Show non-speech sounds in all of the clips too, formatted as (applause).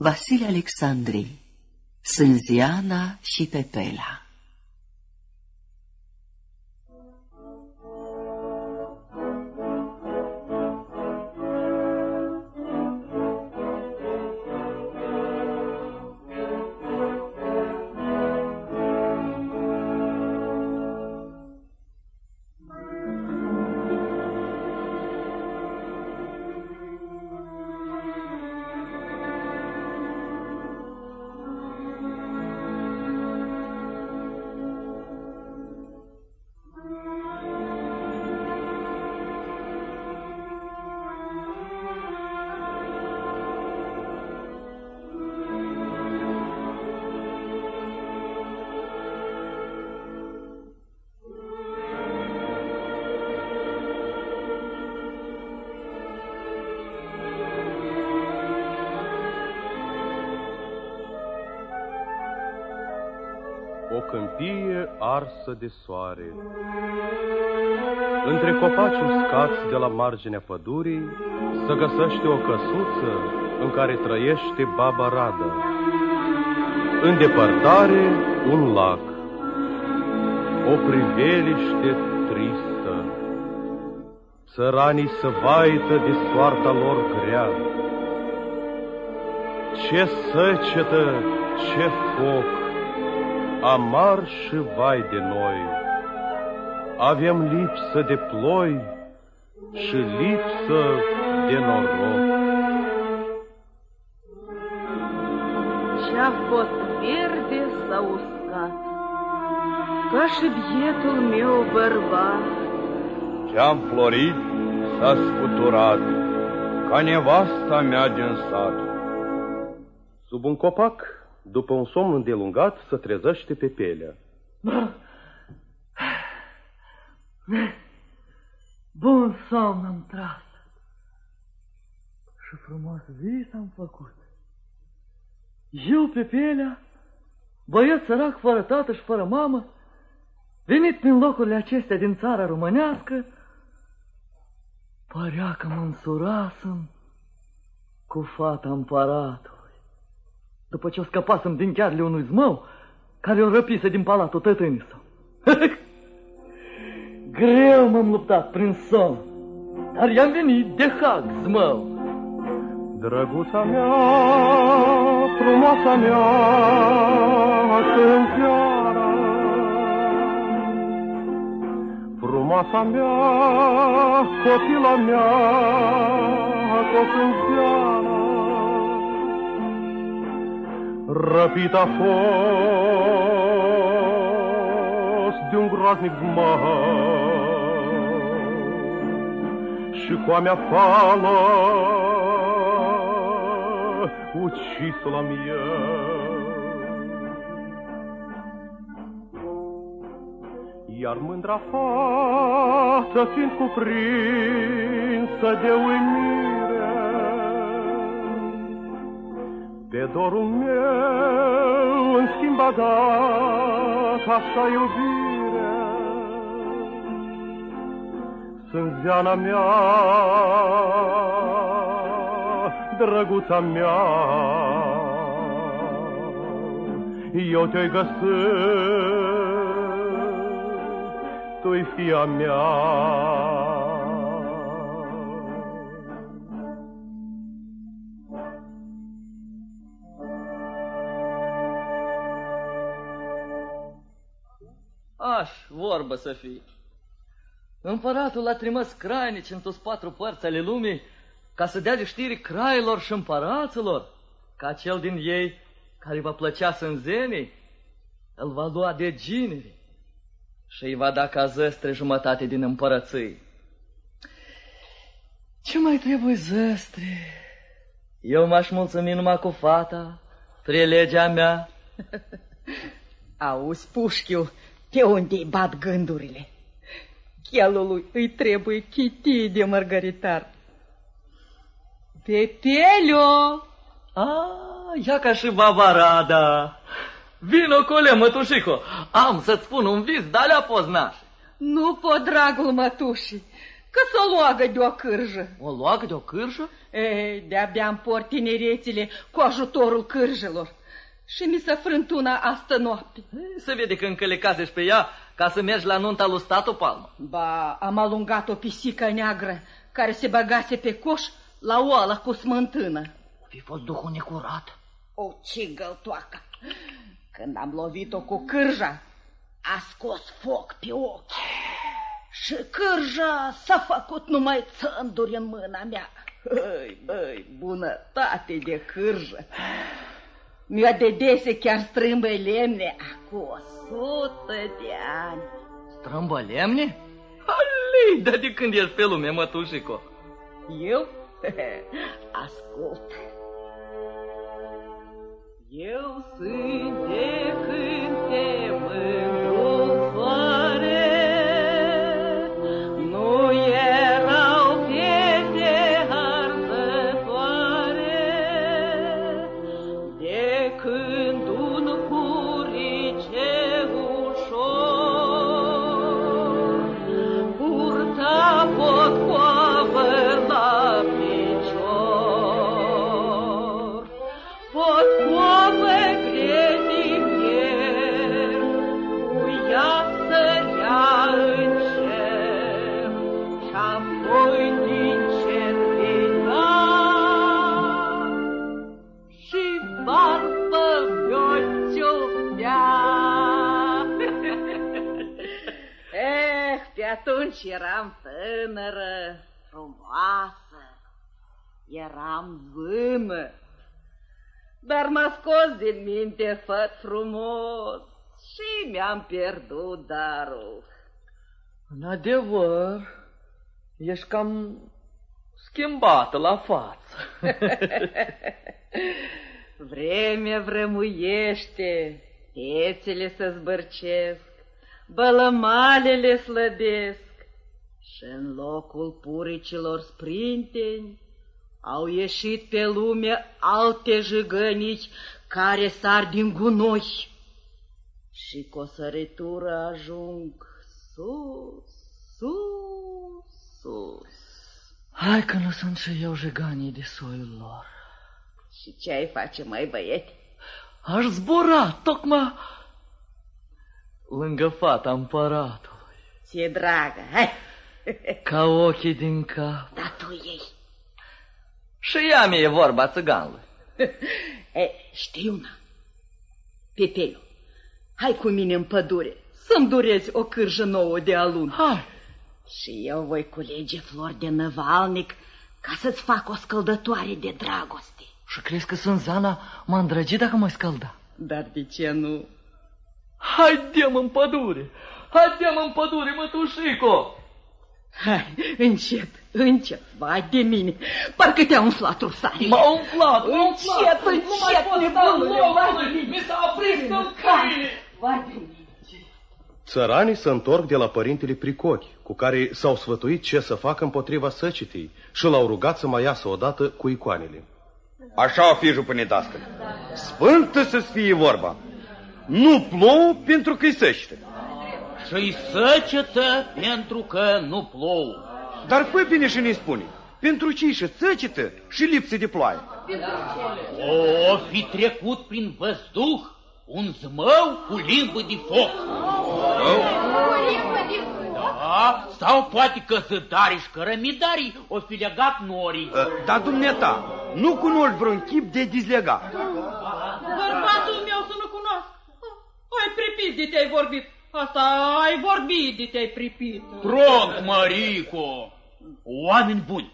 Vasile Alexandrii Sânziana și Pepela arsă de soare. Între copaci uscați de la marginea pădurii să găsește o căsuță în care trăiește baba Radă. În depărtare, un lac, o priveliște tristă. Țăranii să vaită de soarta lor grea. Ce săcetă, ce foc, amar și vai de noi. Avem lipsă de ploi și lipsă de noroc. Ce-a fost verde s-a uscat, ca și bietul meu bărbat. Ce-am florit s-a scuturat, ca nevasta mea din sat. Sub un copac după un somn îndelungat, să trezește pe pelea. Bun somn am tras și frumos vis am făcut. Eu pe pelea, băiat sărac fără tată și fără mamă, venit prin locurile acestea din țara românească, părea că mă însurasem cu fata împăratul după ce o scăpasem din chiarele unui zmău care o răpise din palatul tătânii său. (laughs) Greu m-am luptat prin somn, dar i-am venit de hag zmău. Drăguța mea, frumoasa mea, sunt seara. Frumoasa mea, copila mea, sunt seara răpit a fost de un groaznic zmău și cu a mea fală ucis-o la mie. Iar mândra fată fiind cuprinsă de uimire, pe dorul meu, în schimb, a dat așa iubire. Sunt ziana mea, drăguța mea, eu te-ai găsit, tu-i fia mea. Aș, vorbă să fie. Împăratul a trimis crainici în toți patru părți ale lumii ca să dea de știri crailor și împăraților, ca cel din ei care va plăcea sânzenii, îl va lua de gineri și îi va da ca zăstre jumătate din împărății. Ce mai trebuie zăstre? Eu m-aș mulțumi numai cu fata, prelegea mea. (laughs) Auzi, Pușchiu, pe unde îi bat gândurile? Chelului îi trebuie chiti de mărgăritar. Pepelio! Ah, ia ca și babarada! Vino, cole, mătușico, am să-ți spun un vis, dar le-a poznaș. Nu pot, dragul mătușii, că s-o luagă de o cârjă. O luagă de o cârjă? Ei, de-abia împort tinerețile cu ajutorul cârjelor. Și mi se frântuna astă noapte. Se vede că încălecasești pe ea ca să mergi la nunta lui Stato Palma. Ba, am alungat o pisică neagră care se băgase pe coș la oala cu smântână. Fi fost duhul necurat. O, ce găltoacă! Când am lovit-o cu cârja, a scos foc pe ochi. Și cârja s-a făcut numai țânduri în mâna mea. Băi, băi, bunătate de cârjă. Dedese chiar strâmbă lemne cu o sută de ani. Strâmbă lemne? Alei, dar de când ești pe lume, mătușico? Eu? (laughs) Ascult. Eu sunt de când atunci eram tânără, frumoasă, eram vână, dar m-a scos din minte făt frumos și mi-am pierdut darul. În adevăr, ești cam schimbată la față. (laughs) Vremea vrămuiește, piețele se zbărcesc, bălămalele slăbesc și în locul puricilor sprinteni au ieșit pe lume alte jigănici care sar din gunoi și cu o săritură ajung sus, sus, sus. Hai că nu sunt și eu jeganii de soiul lor. Și ce ai face, mai băiete? Aș zbura, tocmai lângă fata împăratului, Ție dragă, hai! (laughs) ca ochii din cap. Da tu ei. Și ea mi-e vorba țiganului. (laughs) E, știu una. Pepelu, hai cu mine în pădure să-mi durezi o cârjă nouă de alun. Hai, Și eu voi culege flori de năvalnic ca să-ți fac o scăldătoare de dragoste. și crezi că sunt Zana m-a îndrăgit dacă mă scălda? Dar de ce nu? Haidem în pădure! Haidem în pădure, mătușico! Hai, încet, încet, vai de mine, parcă te-a umflat rusare. M-a umflat, m-a umflat! Încet, Nu mai încet, pot sta în nebunule, locul vai de lui. mine. Mi s-a aprins în câine! Vai de mine. Țăranii se întorc de la părintele Pricochi, cu care s-au sfătuit ce să facă împotriva săcitei și l-au rugat să mai iasă odată cu icoanele. Așa o fi, jupâne dască. Sfântă să-ți fie vorba. Nu plouă pentru că-i săște. Și-i săcetă pentru că nu plouă. Dar păi bine și ne spune, pentru ce și săcită și lipsă de ploaie? O fi trecut prin văzduh un zmău cu limbă de foc. Da, sau poate că zădarii și cărămidarii o fi legat norii. Ă, Dar dumneata, nu cunoști vreun chip de dizlegat. Bărbatul meu să nu cunosc. Ai pripit de te-ai vorbit. Asta ai vorbit de te-ai pripit. Prog, Mărico! Oameni buni,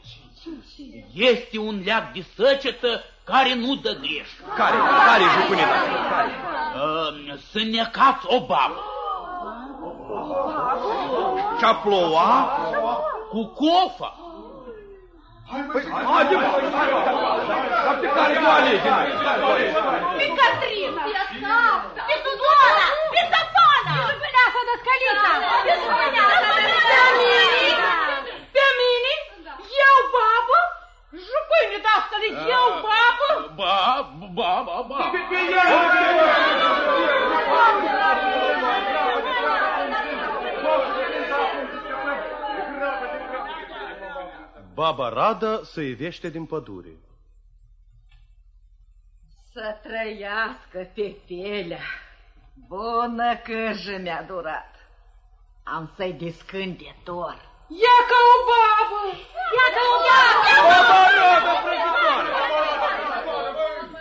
este un leac de săcetă care nu dă greș. Care? Care, jupâne dască? Care? Uh, să necați o babă Și-a ploua? cu cofa. Păi, haide, mă! Dar pe care nu alege? Pe Catrina! Pe Sudoara! Pe Stefana! Pe Pâneasa de Scălița! Pe Pe mine? Pe mine? Eu babă? Jupâine de asta, eu babă? Ba, ba, ba, ba. Baba Rada se ivește din pădure. Să trăiască Pepelea. Bună cârjă mi-a durat. Am să-i descând de dor. Ia ca o babă! Ia ca o babă! Baba Rada, vrăjitoare!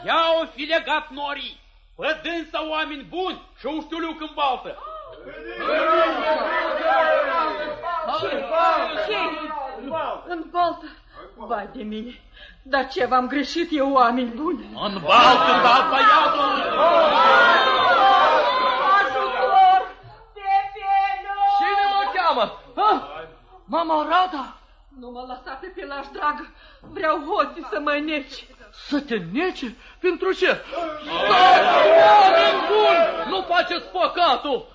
Ia-o fi legat norii, pe dânsa oameni buni și uștiuliuc în baltă. Ce? În baltă? Vai de mine, dar ce v-am greșit eu, oameni buni? În baltă, da, băiatul! Ajutor! Pepelu! Cine mă cheamă? Ha? Mama Rada? Nu mă lăsa pe pelaș, dragă. Vreau hoții să mă neci. Să te nece? Pentru ce? Stați, oameni buni! Nu faceți păcatul!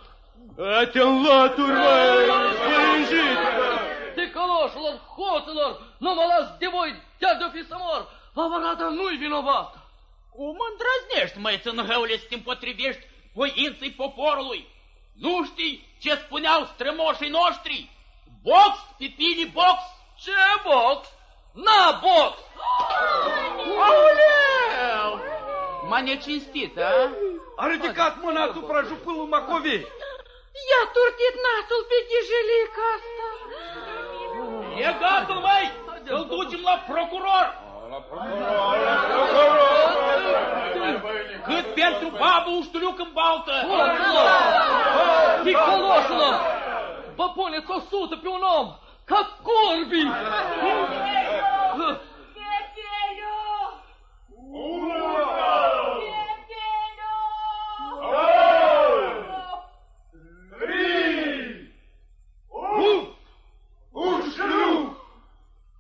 Te înlături, măi, spânjit! Ticăloșilor, hoților, nu mă las de voi, chiar de-o fi să mor! Mama Rada nu-i vinovată! Cum îndrăznești, măi, țânhăule, să te împotrivești voinței poporului? Nu știi ce spuneau strămoșii noștri? Box, pipini, box! Ce box? Na box! Aoleu! M-a necinstit, a? A ridicat mâna asupra jupâlului Macovei. I-a turtit nasul pe ghijelica asta. E gata, măi! Îl ducem la procuror! Cât pentru babă uștuluc în baltă! Hoților! Ticăloșilor! Vă puneți o sută pe un om, ca corbii!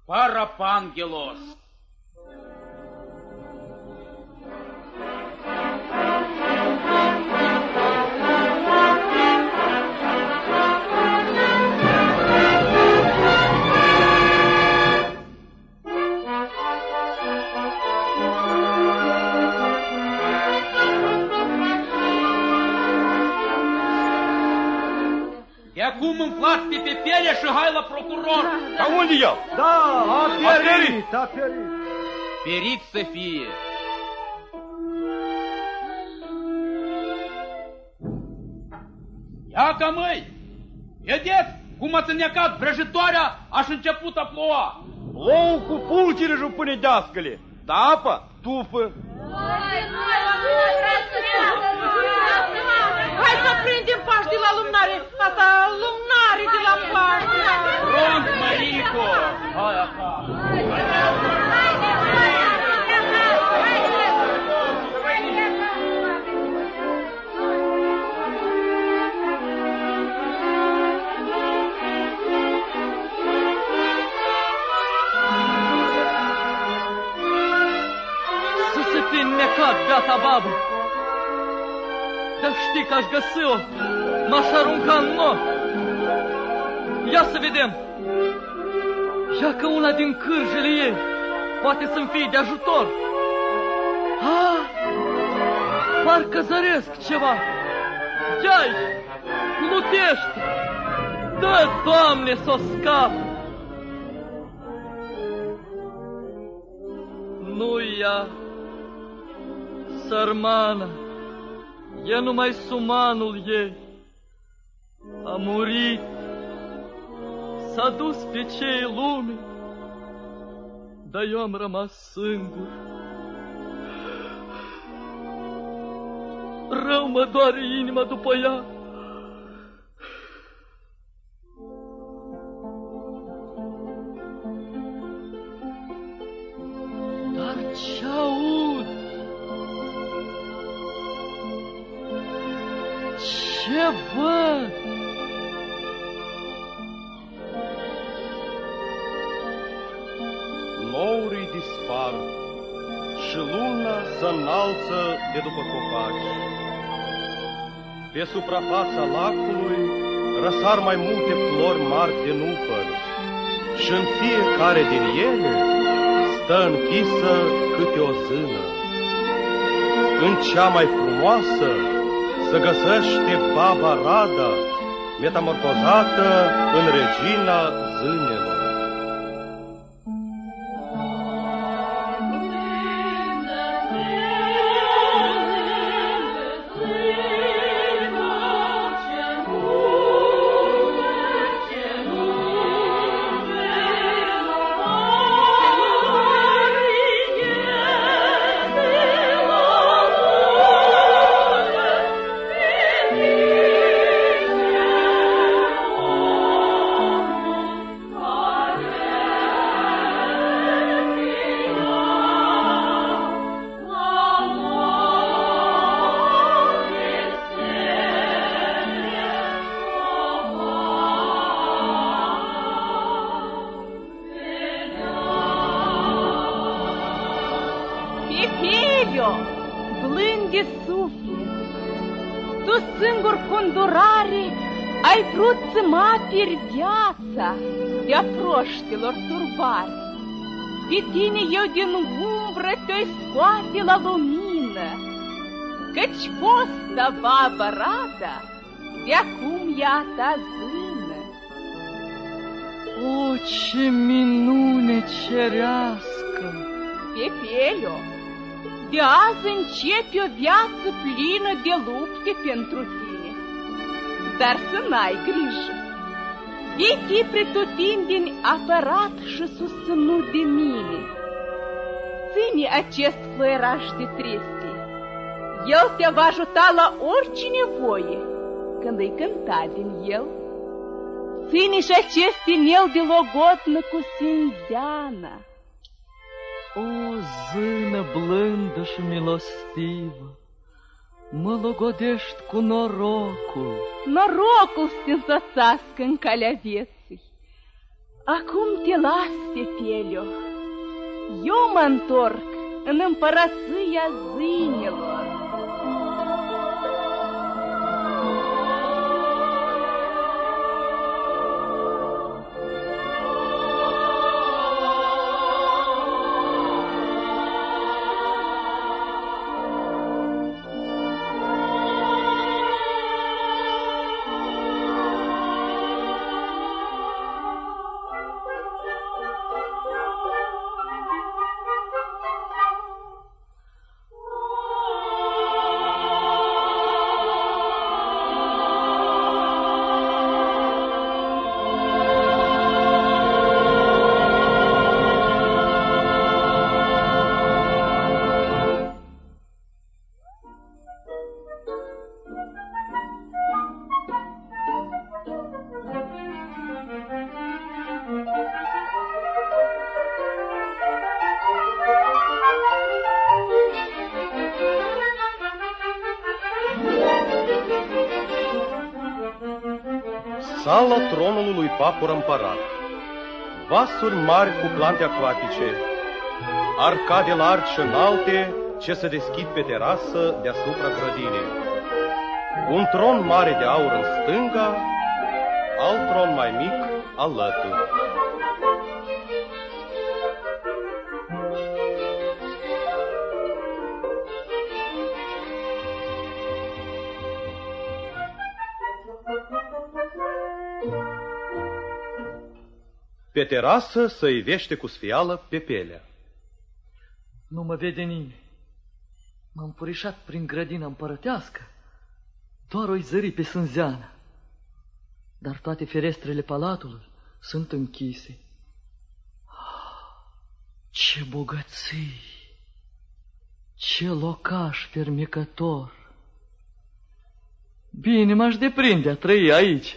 Парапангелос. Acum împlați pe pepele și hai la procuror! Dar unde el? Da, a pierit, a pierit. Perit să fie! Ia ca măi! Vedeți cum ați înnecat vrăjitoarea, aș început a ploua! Lou cu pulcire jupâne deascăle. Da apă, tufă. Hai Dar știi că aș găsi-o, m-aș arunca în nor. Ia să vedem! Ia că una din cârjele ei poate să-mi fie de ajutor. Ah, parcă zăresc ceva. Ia-i, plutește! Dă, Doamne, să o scap! Nu ea, sărmană, e numai sumanul ei. A murit, s-a dus pe cei lume, dar eu am rămas singur. Rău mă doare inima după ea. Ce văd? Nourii dispar și luna se înalță de după copaci. Pe suprafața lacului răsar mai multe flori mari de nufăr și în fiecare din ele stă închisă câte o zână. În cea mai frumoasă se găsește baba Rada, metamorfozată în regina zânelor. Fosta babă Rada de acum e a ta zână. O, ce minune cerească! Pepelio, de azi începe o viață plină de lupte pentru tine. Dar să n-ai grijă. Vei fi pretutindeni apărat și susținut de mine. Ține acest fluieraș de tristie. El te va la orice nevoie când îi cânta din el. Ține și acest inel de logodnă cu sinzeana. O, zână blândă și milostivă, mă logodești cu norocul. Norocul să te însoțească în calea vieții. Acum te las, Pepelio. Eu mă întorc în împărăția zânelor. Sala tronului lui Papur împărat. Vasuri mari cu plante acvatice, arcade largi și înalte ce se deschid pe terasă deasupra grădinii. Un tron mare de aur în stânga, alt tron mai mic alături. Terasă să ivește cu sfială Pepelea. Nu mă vede nimeni. M-am purișat prin grădina împărătească. Doar o zări pe sânzeană. Dar toate ferestrele palatului sunt închise. Ce bogății! Ce locaș fermecător! Bine m-aș deprinde a trăi aici,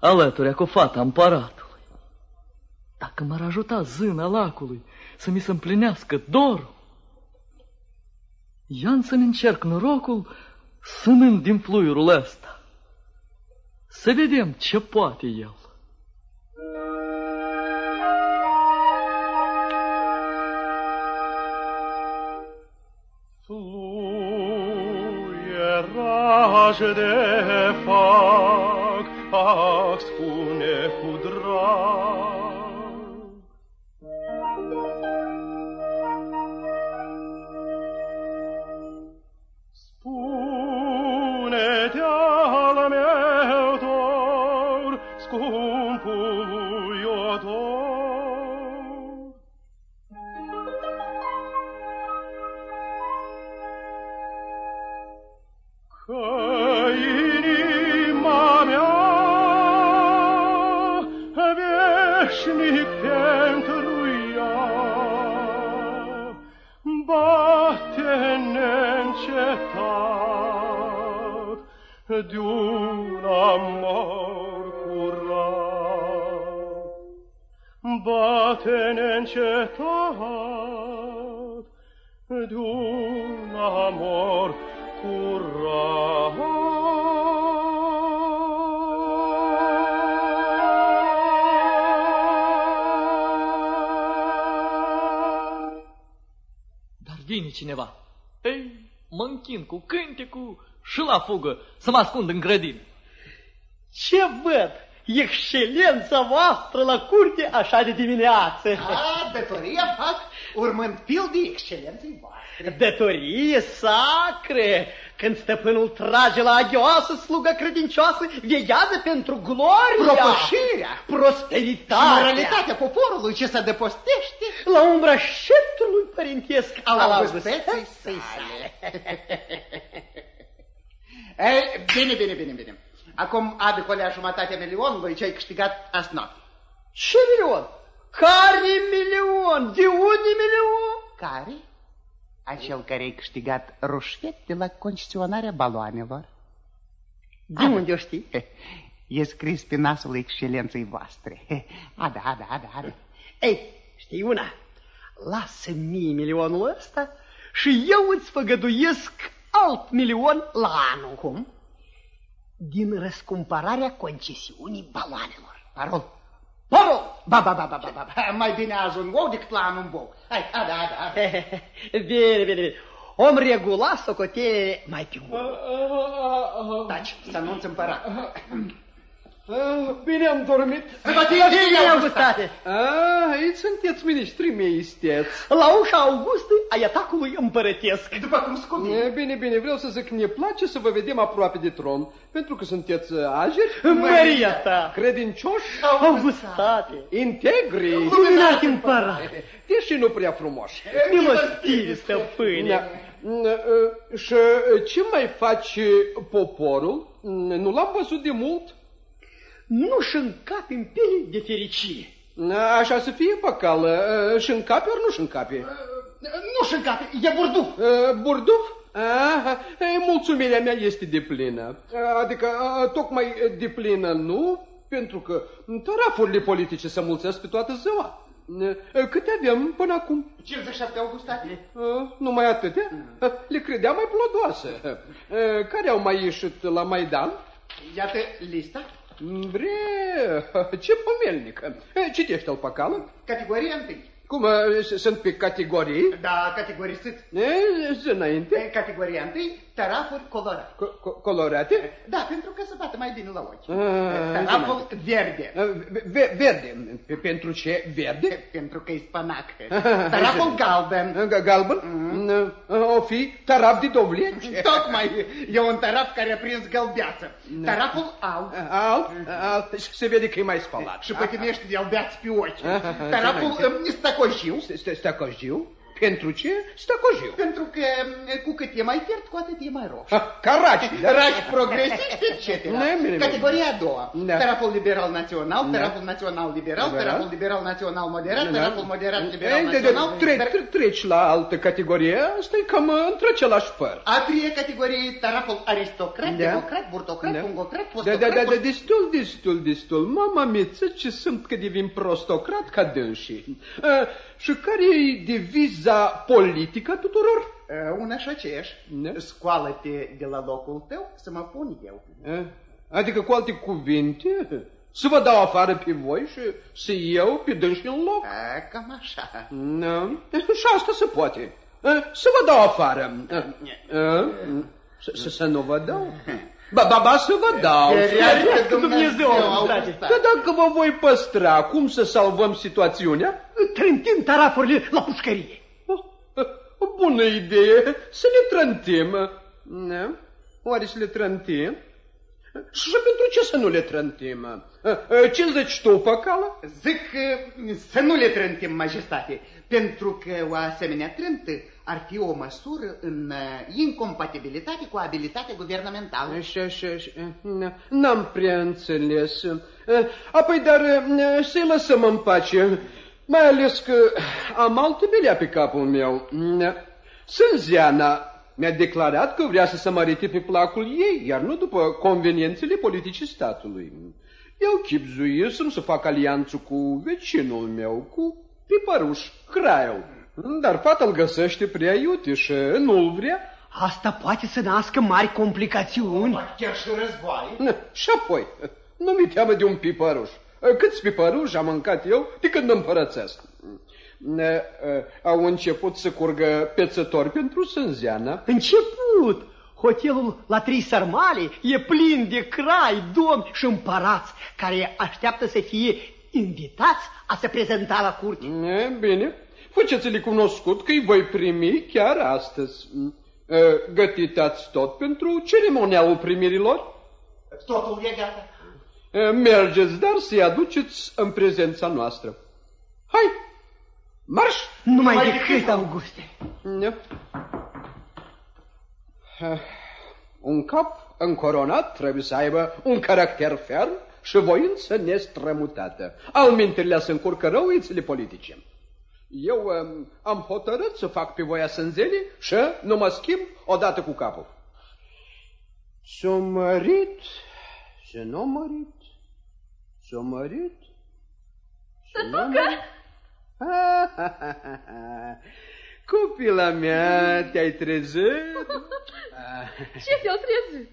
alături cu fata împăratului. Dacă m-ar ajuta zâna lacului să mi se împlinească dorul, ia să-mi încerc norocul sânând din fluiurul ăsta. Să vedem ce poate el. Fluieraj de fac, de-un amor curat. Bate neîncetat de-un amor curat. Dar vine cineva. Ei, mă închin cu cântecul și la fugă să mă ascund în grădină. Ce văd? Excelența voastră la curte așa de dimineață. A, datoria fac urmând fil de excelenței voastre. Datorie sacre! Când stăpânul trage la agioasă, sluga credincioasă veghează pentru gloria, Propășirea prosperitatea, și moralitatea poporului ce se depostește la umbra șeptului părintesc al al augusteței augusteței sale. (laughs) Ei, bine, bine, bine, bine. Acum adu colea jumătatea milionului ce ai câștigat azi noapte. Ce milion? Care milion? De unde milion? Care? Acel care ai câștigat rușfete la concesionarea baloanelor. De unde o știi? (laughs) E scris pe nasul excelenței voastre. (laughs) A, da, a, da, a, da, a, da. Ei, știi una? Lasă mie milionul ăsta și eu îți făgăduiesc alt milion la anul. Cum? Din răscumpărarea concesiunii baloanelor. Parol. Parol! Ba, ba, ba, ba, ba, ba, ba. (laughs) Mai bine azi un ou decât la anul un bou. Hai, a, da, a, da, a, (laughs) da. Bine, bine, bine. Om regula socotele mai pe urmă. Taci, să nu-ți împărat. Bine am dormit. Bine, Augustate! Ah, aici sunteți ministrii mei, isteți. La ușa Augustei ai atacului împărătesc. După cum scot. E, Bine, bine, vreau să zic, ne place să vă vedem aproape de tron, pentru că sunteți uh, ageri, Măria ta! credincioși, Augustate! integri, Luminat împărat! deși nu prea frumoși. Milostire, stăpâne! Da. Mm, uh, Și uh, ce mai face poporul? Mm, Nu l-am văzut de mult? Nu-și încapi în piele de fericire. Așa să fie păcală. Și încape ori nu-și încape? Nu-și încape, e burduf. Uh, Burduf? Aha, e, mulțumirea mea este de plină. Adică, a, tocmai de plină nu, pentru că tarafurile politice se mulțesc pe toată ziua. Uh, Câte avem până acum? 57 augustate. Uh, Numai atâtea? Le credeam mai plodoase. Uh, Care au mai ieșit la Maidan? Iată lista. Bre, (laughs) ce pomelnică. Uh, Citește-l pe cală. Categoria întâi. Cum, uh, s- sunt pe categorii? Da, categorisiți. E, zi înainte. Categoria întâi, tarafuri colorate. Co- co- colorate? Da, pentru că se bate mai bine la ochi. Ah, Taraful verde. Uh, ve- Verde. Pe- Pentru ce verde? Pentru că e spanac. Taraful galben. Uh, Galben? Uh, O fi taraf de dovleci? Tocmai e un taraf care a prins gălbeață. Taraful alb. Alt? Alt? Se vede că e mai spălat. Și pătinește de albeați pe ochi. Ah, Taraful ce um, stacojiu. Stacojiu? Pentru ce? Stacojiu. Pentru că um, cu cât e mai fiert, cu atât e mai roșu. Caraci. (laughs) Raci progresiști, etc. Ne, bine, bine. Categoria a doua. Da. Taraful liberal național, Da. taraful național liberal, Liberal. taraful liberal național moderat, Da. taraful moderat liberal Ei, de- de- național. tre- tar- tre- Treci la altă categorie, asta e cam între același păr. A treia categorie e taraful aristocrat, Da. democrat, burtocrat, Da. pungocrat, Da, postocrat. da, da, da, post- destul, destul, destul. Mama miță, ce sunt că devin prostocrat ca dânsii. Uh, și care e deviza politică a tuturor? Uh, Una și aceeași. Da. Scoală-te de la locul tău să mă pun eu. Uh, Adică, cu alte cuvinte, să vă dau afară pe voi și să iau pe dânsii în loc. A, cam așa. Nu, și asta se poate. Uh, Să vă dau afară. Uh, uh, să- să- Să nu vă dau? Ba, ba, ba, să vă dau. Ferească Dumnezeu, Augustate. Augustate. Că dacă vă voi păstra, cum să salvăm situațiunea? Trântim tarafurile la pușcărie. O bună idee, să le trântim. Ne? Oare să le trântim? Și pentru ce să nu le trântim? Ce zici tu, păcală? Zic uh, să nu le trântim, majestate, pentru că o asemenea trântă ar fi o măsură în uh, incompatibilitate cu abilitatea guvernamentală. Așa, așa, așa. N-am prea înțeles. Apoi, dar să-i lăsăm în pace, mai ales că am altă belea pe capul meu. Sânzeana mi-a declarat că vrea să se mărite pe placul ei, iar nu după conveniențele politice statului. Eu chipzuiesem să fac alianță cu vecinul meu, cu Pipăruș, Craiul. Dar fata îl găsește prea iute și nu-l vrea. Asta poate să nască mari complicațiuni. Chiar și război. Na, Și apoi, nu mi teamă de un pipăruș. Câți pipăruși am mâncat eu de când împărățesc? Ne, uh, au început să curgă pețători pentru Sânzeana. Început! Hotelul la Trei Sarmale e plin de crai, domni și împărați care așteaptă să fie invitați a se prezenta la curte. E, bine, faceți-le cunoscut că îi voi primi chiar astăzi. Gătitați tot pentru ceremonialul primirilor? Totul e gata. Mergeți, dar să-i aduceți în prezența noastră. Hai, marș! Numai, Numai decât, Auguste. Un cap încoronat trebuie să aibă un caracter ferm și voință nestrămutată. Alminterile să încurcă răuițele politice. Eu um, am hotărât să fac pe voia sânzelii și nu mă schimb odată cu capul. S-a mărit, să nu mărit, s-a mărit, Tătucă! (laughs) Copila mea, te-ai trezit? (laughs) Ce te-au trezit?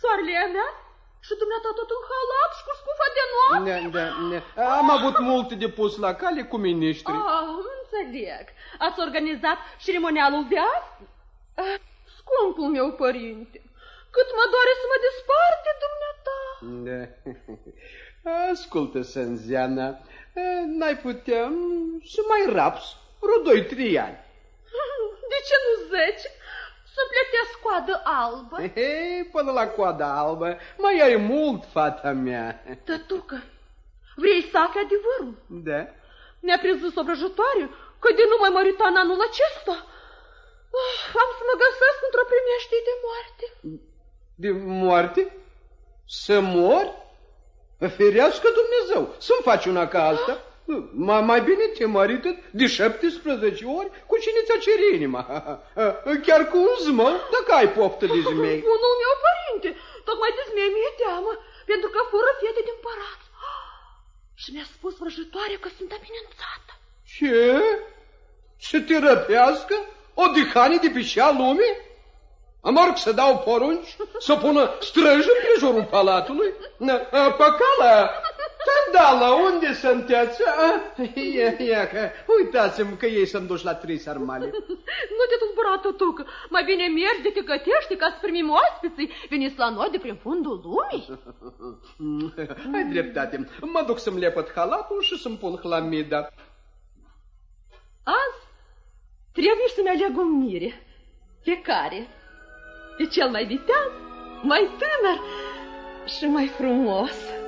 Soarele e mea? Și dumneata tot în halat și cu scufa de noapte? Da, da, da. Am avut multe de pus la cale cu miniștri. Ah, înțeleg. Ați organizat ceremonialul de azi? Ah, scumpul meu părinte, cât mă doare să mă despart de dumneata. Da. Ascultă, Sânziana, n-ai putea să mai raps vreo doi, trei ani. De ce nu zece? Să plătesc coadă albă. He, până la coada albă mai ai mult, fata mea. Tătucă, vrei să afli adevărul? Da. Ne-a prins sobrăjătoare că de nu mai mărita în anul acesta. Oh, am să mă găsesc într-o primește de moarte. De moarte? Să mor? Ferească Dumnezeu să-mi faci una ca asta. Mai, mai bine te mărită de 17 ori cu cine ți-a cere inima. (laughs) Chiar cu un zmău, dacă ai poftă de (laughs) zmei. Bunul meu părinte, tocmai de zmei mi-e teamă, pentru că fură fete de împărat. Și mi-a spus vrăjitoare că sunt amenințată. Ce? Să te răpească o dihanie de pe cea lumii? Amar să dau porunci să pună străji în prejurul palatului? Păcala, Tandala, unde sunteți? Ia, ia, că uitați-mi că ei sunt duși la trei sarmale. (laughs) Nu te tulbura, tutucă. Mai bine mergi de te gătești ca să primim oaspeții. Veniți la noi de prin fundul lumii. (laughs) Ai dreptate. Mă duc să-mi lepăt halatul și să-mi pun hlamida. Azi trebuie să-mi aleg un mire. Pe care? Pe cel mai viteaz, mai tânăr și mai frumos.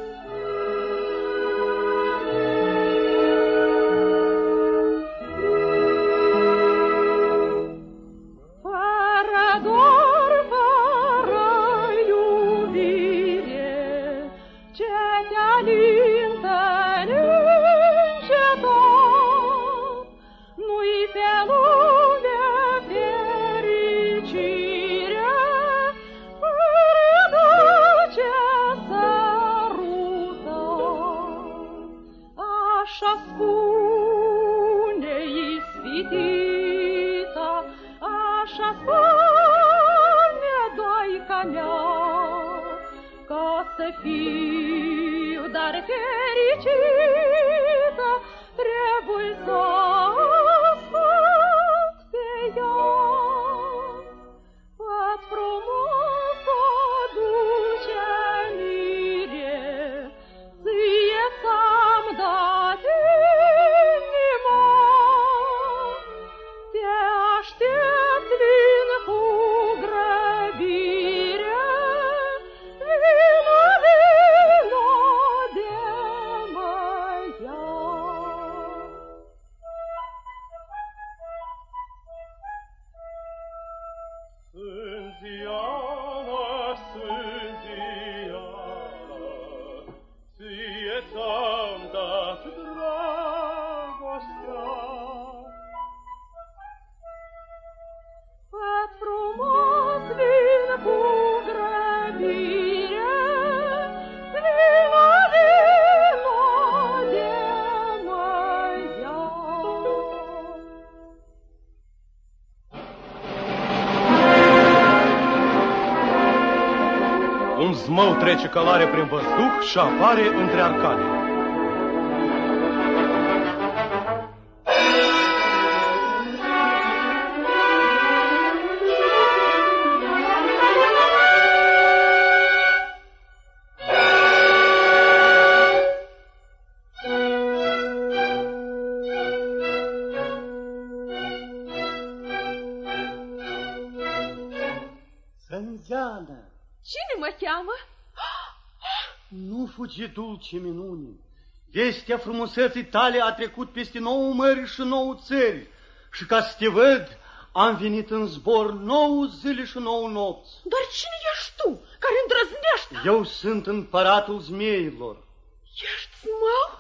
Trece călare prin văzduh și apare între arcade. Nu fugi dulce minune. Vestea frumuseții tale a trecut peste nouă mări și nouă țări. Și ca să te văd, am venit în zbor nouă zile și nouă nopți. Dar cine ești tu care îndrăznești? Eu sunt împăratul zmeilor Ești zmău?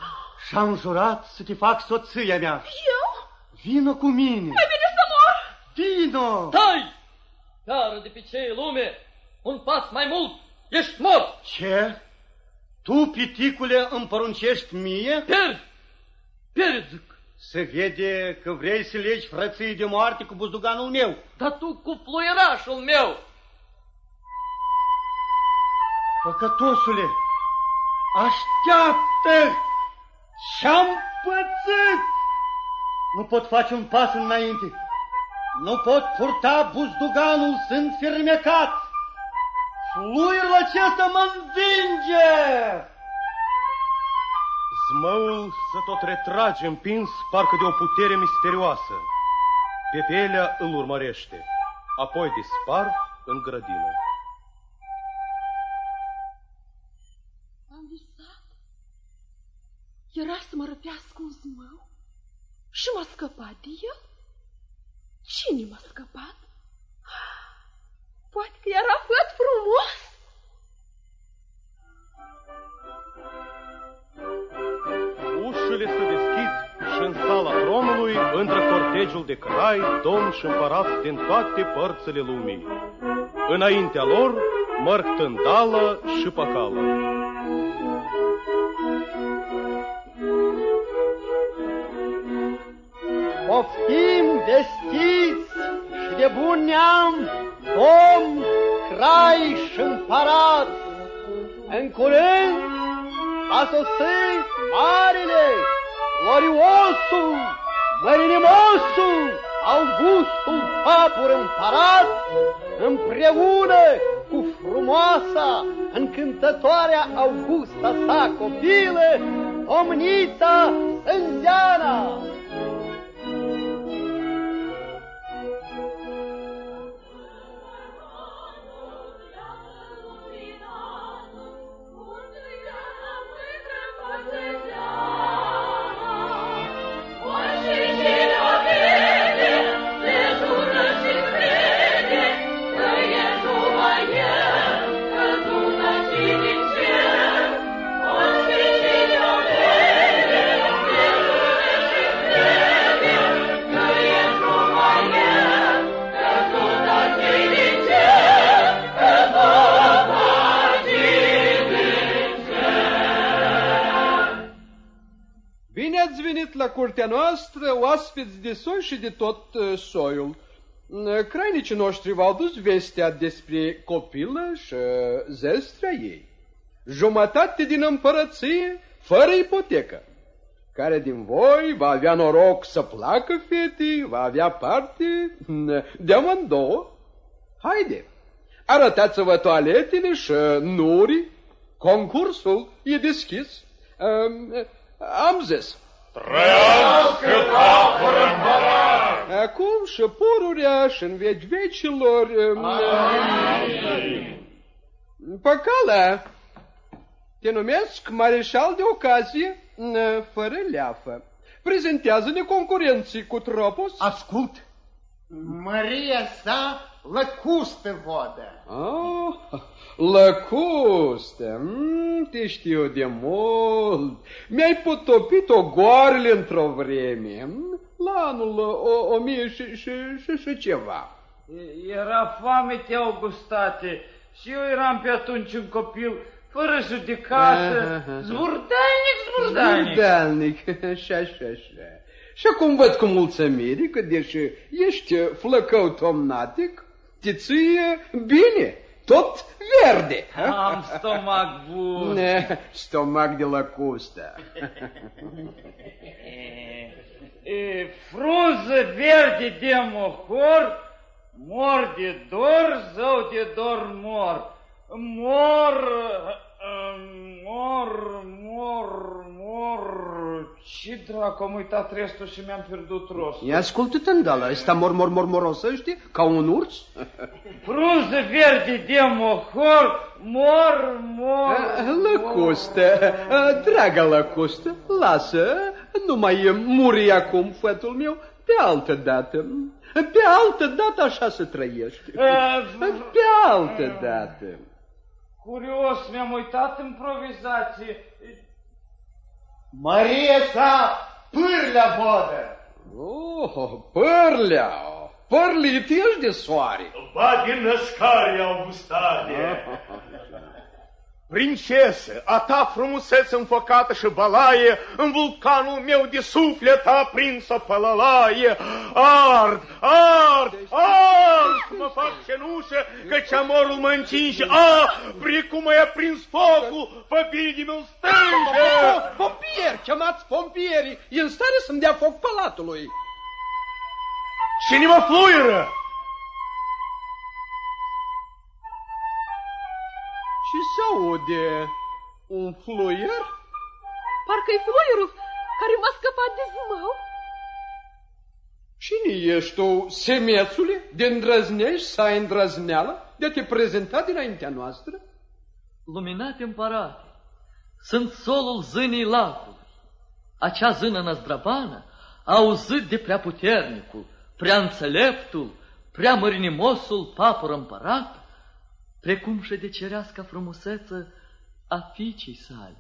și am jurat să te fac soția mea. Eu? Vină cu mine! Mai bine să mor! Vino! Stai! Iară de pe ce lume, un pas mai mult, ești mort! Ce? Tu, piticule, îmi poruncești mie? Pierzi! Pierzi, zic! Se vede că vrei să legi frății de moarte cu buzduganul meu. Dar tu cu fluierașul meu! Păcătosule, așteaptă! Și-am pățit! Nu pot face un pas înainte. Nu pot purta buzduganul, sunt firmecat. Fluierul acesta mă învinge! Zmăul să tot retrage împins parcă de o putere misterioasă. Pepelea îl urmărește, apoi dispar în grădină. Am visat. Era să mă răpească un zmău și m-a scăpat de el? Cine m-a scăpat? Poate că era făt frumos? Ușile se deschid și în sala tronului intră cortegiul de crai, domni și împărați din toate părțile lumii. Înaintea lor, mărg tândală și păcală. Poftim vestiți și de bun neam, om, craiș și împărat. În curând a sosit marele, gloriosul, mărinimosul, Augustul Papur împărat, împreună cu frumoasa, încântătoarea Augusta sa copilă, omnița Sânzeana. Noastră, oaspeți de soi și de tot uh, soiul. Uh, Crainicii noștri v-au dus vestea despre copilă și uh, zestrea ei. Jumătate din împărăție, fără ipotecă. Care din voi va avea noroc să placă fetii, va avea parte mm, de amândouă. Haide, arătați-vă toaletele și nurii. Concursul e deschis. Um, am zis. Trăiască papăr împărat! Acum și pururea și în veci vecilor... um, Păcala, te numesc mareșal de ocazie, n- fără leafă. Prezentează-ne concurenții cu tropos. Ascult, Maria sa lăcustă vodă. Ah, lăcustă, mm, te știu de mult. Mi-ai potopit o goarele într-o vreme, mm, la anul o, o mie și, și, și, și ceva. Era foame te Augustate și eu eram pe atunci un copil fără judecată, zvurdainic, zvurdainic. Zvurdainic, (laughs) și așa, așa. Și acum văd cu mulțumire că, deși ești flăcău tomnatic, te ție bine, tot verde. Am stomac bun. Ne, stomac de lăcustă. E, frunză verde de mohor, mor de dor, zău de dor mor. Mor, uh, mor, mor, mor, Ce dracu, am uitat restul și mi-am pierdut rostul. Ia ascultă tândala, ăsta mor, mor, mor, morosăște, ca un urs? (laughs) Frunză verde de mohor, mor, mor, Lăcustă, dragă lăcustă, lasă, nu mai muri acum, fătul meu, pe altă dată. Pe altă dată așa se trăiește. Pe altă dată. Curios, mi-am uitat improvizație. Mărie sa, pârlea vodă! Oh, pârlea! Părlit ești de soare. Ba din născare, Augustane. (laughs) Princesă, a ta frumusețe înfocată și balaie, în vulcanul meu de suflet a prins-o pălălaie. Ard, ard, ard, mă fac cenușă, căci amorul mă încinge. A, precum mi-a prins focul, pe bine meu stânge. Pompieri, chemați pompierii, e în stare să-mi dea foc palatului. Cine mă fluieră? Ce se aude? Un fluier? Parcă-i fluierul care m-a scăpat de zmău. Cine ești tu, semețule, de îndrăznești să ai îndrăzneală de a te prezenta dinaintea noastră? Luminate împărate, sunt solul zânii lacului. Acea zână năzdrăbană a auzit de prea puternicul, prea înțeleptul, prea mărinimosul papăr împărat, precum și de cerească frumuseță a fiicei sale,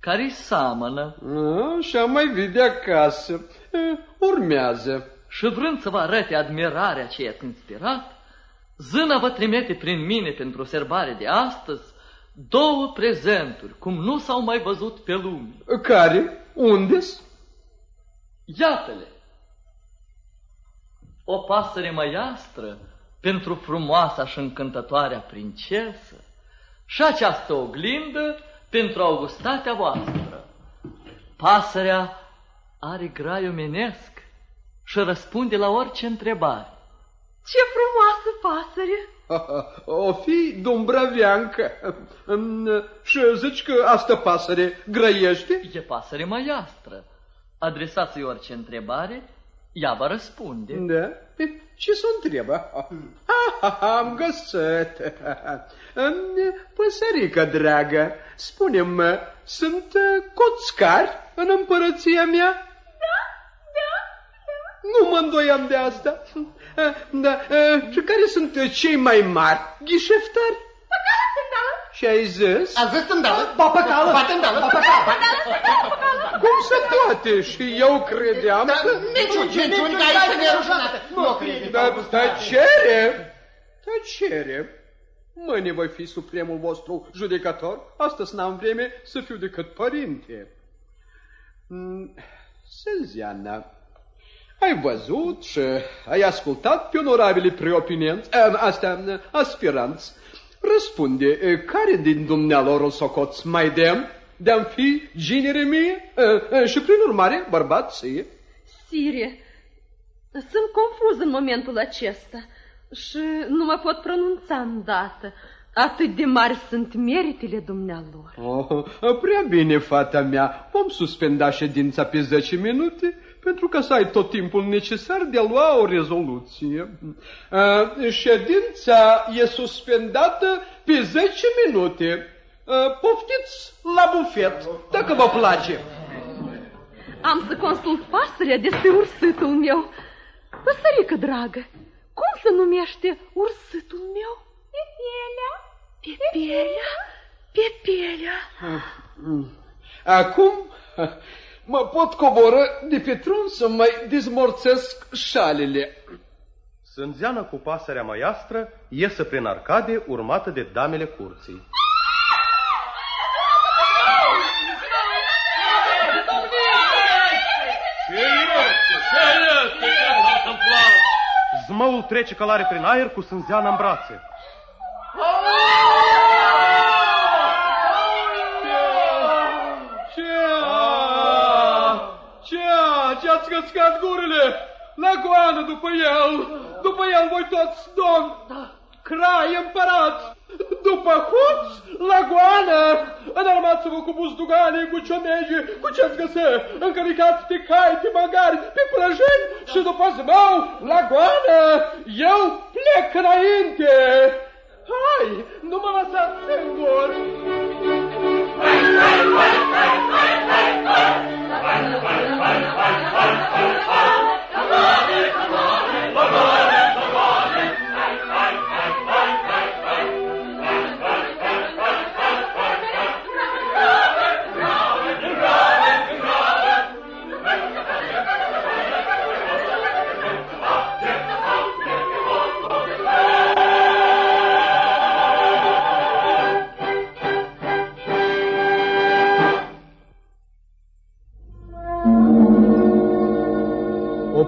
care-i seamănă. Și mai vede acasă. Urmează. Și vrând să vă arate admirarea ce i-ați inspirat, zâna vă trimite prin mine pentru serbare de astăzi două prezenturi, cum nu s-au mai văzut pe lume. Care? Unde-s? Iată-le! O pasăre măiastră pentru frumoasa și încântătoarea princesă și această oglindă pentru augustatea voastră. Pasărea are grai omenesc și răspunde la orice întrebare. Ce frumoasă pasăre! (laughs) O fi dumbraveancă. Și zici că asta pasăre grăiește? E pasăre măiastră. Adresați-i orice întrebare, ea vă răspunde. Da? Ce să întrebă? Am găsit. Păsărică dragă, spune-mi, sunt coțcari în împărăția mea? Da, da, da. Nu mă îndoiam de asta. Da, și care sunt cei mai mari ghișeftari? Păcală, tândală. Și ai zis? A zis tândală? Ba păcală. Ba tândală. Ba păcală. Cum se poate? Și eu credeam că... Niciun, niciun, că ai să ne rușinată. Nu o crede. Da, tăcere! Tăcere! Mâine voi fi supremul vostru judecător. Astăzi n-am vreme să fiu decât părinte. Sânziana, ai văzut și ai ascultat pe onorabile preopinenți, astea, aspiranți. Răspunde, care din dumnealor o socoți mai demn de-am fi ginere mie și prin urmare bărbat ție? Sire, sunt confuz în momentul acesta și nu mă pot pronunța îndată. Atât de mari sunt meritele dumnealor. Oh, prea bine, fata mea. Vom suspenda ședința pe 10 minute pentru ca să ai tot timpul necesar de a lua o rezoluție. Uh, ședința e suspendată pe 10 minute. Uh, poftiți la bufet, dacă vă place. Am să consult pasărea despre ursâtul meu. Păsărică dragă, cum se numește ursâtul meu? Pe pielea. Pe pielea? Pe pielea. Acum mă pot coboră de pe tron să mai dezmorțesc șalele. Sânzeană cu pasărea măiastră iese prin arcade urmată de damele curții. Ce este? Ce este? Ce s-a întâmplat? Zmăul trece călare prin aer cu sânzeana în brațe. Ce ați căscat gurile? La goană după el! După el voi toți, domn! Da, crai împărat, după hoț, la goană, înarmați-vă cu buzdugale, cu ciomege, cu ce-ți găsă, încălicați pe cai, pe magari, pe plăjeni și după zmău, la goană, eu plec înainte. Hai, nu mă lăsați singur! Come on,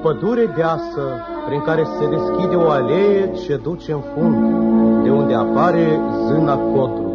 pădure deasă prin care se deschide o alee ce duce în fund, de unde apare zâna codrului.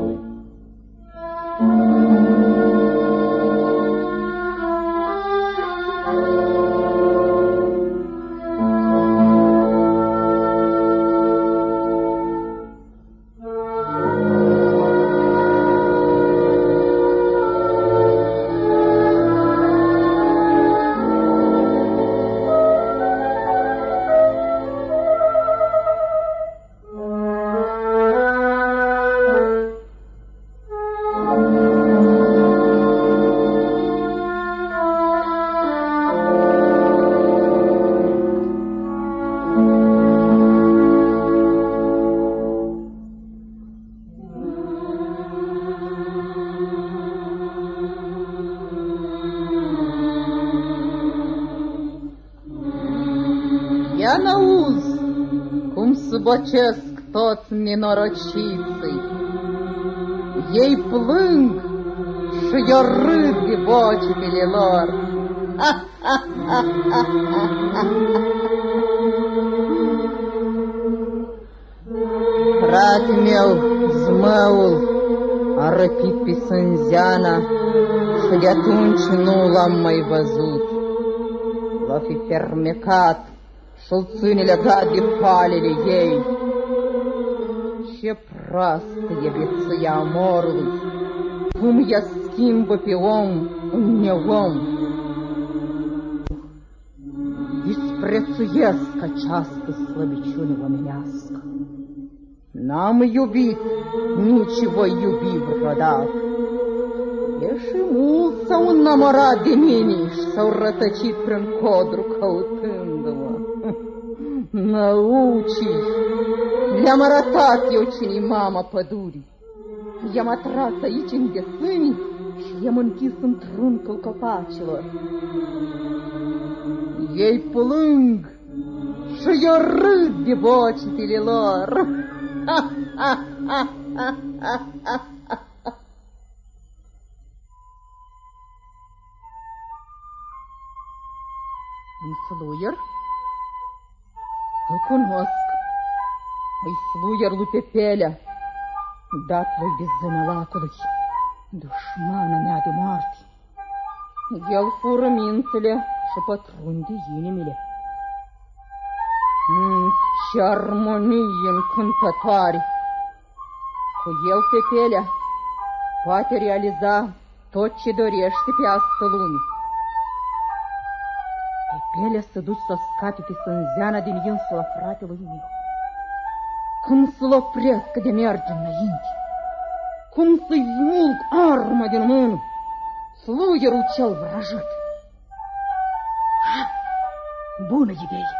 Zbocesc toți nenorociții. Ei plâng și eu râd de vocile lor. Frate meu, zmăul, a răpit pe Sânzeana și de atunci nu l-am mai văzut. Va fi fermecat și-l ține legat de palele ei. Ce proastă e viția amorului, cum ea schimbă pe om în neom. Disprețuiesc această slăbiciune omenească. N-am iubit, nici voi iubi vreodată. E și mult s-au înamorat de mine și s-au rătăcit prin codru căutându-mă. Năucii, le-am arătat eu cine mama pădurii. I-am atras aici în desâni și i-am închis în trâncul copacilor. Ei plâng și eu râd de vocitele lor. Ha, ha, ha, ha, ha, ha. Un fluier îl cunosc. Îi sluier lui Pepelea, dat lui de zănălacului, dușmana mea de moarte. El fură mințele și pătrunde inimile. Mm, ce armonie încântătoare! Cu el Pepelea poate realiza tot ce dorește pe asta lume. Pelea să duci să scape pe sânzeana din insula fratelui meu. Cum să-l opresc de merge înainte? Cum să-i smulg arma din mână? Fluierul cel vrăjit. Bună idee!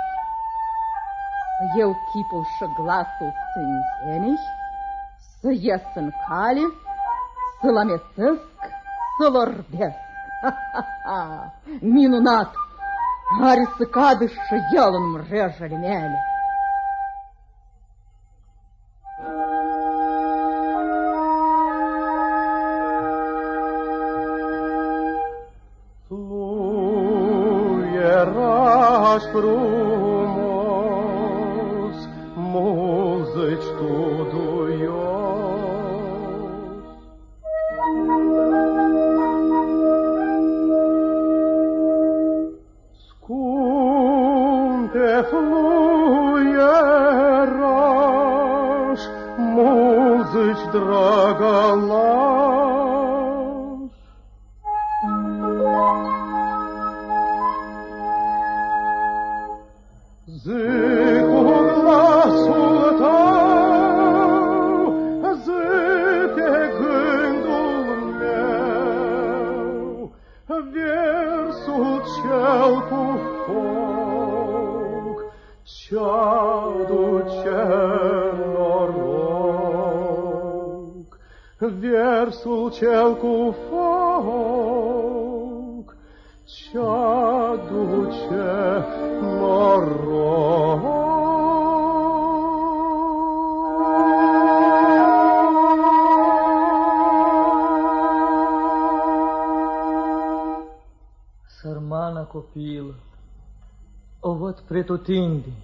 O văd pretutindeni,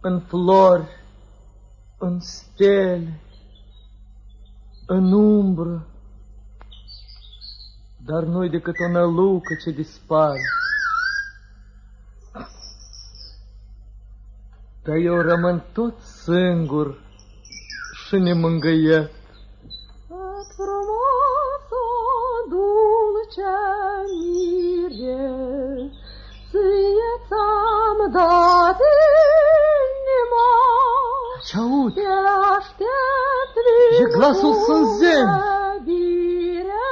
în flori, în stele, în umbră, dar nu-i decât o nălucă ce dispare. Dar eu rămân tot singur și nemângâiet. Cât glasul Sânzen. iubire.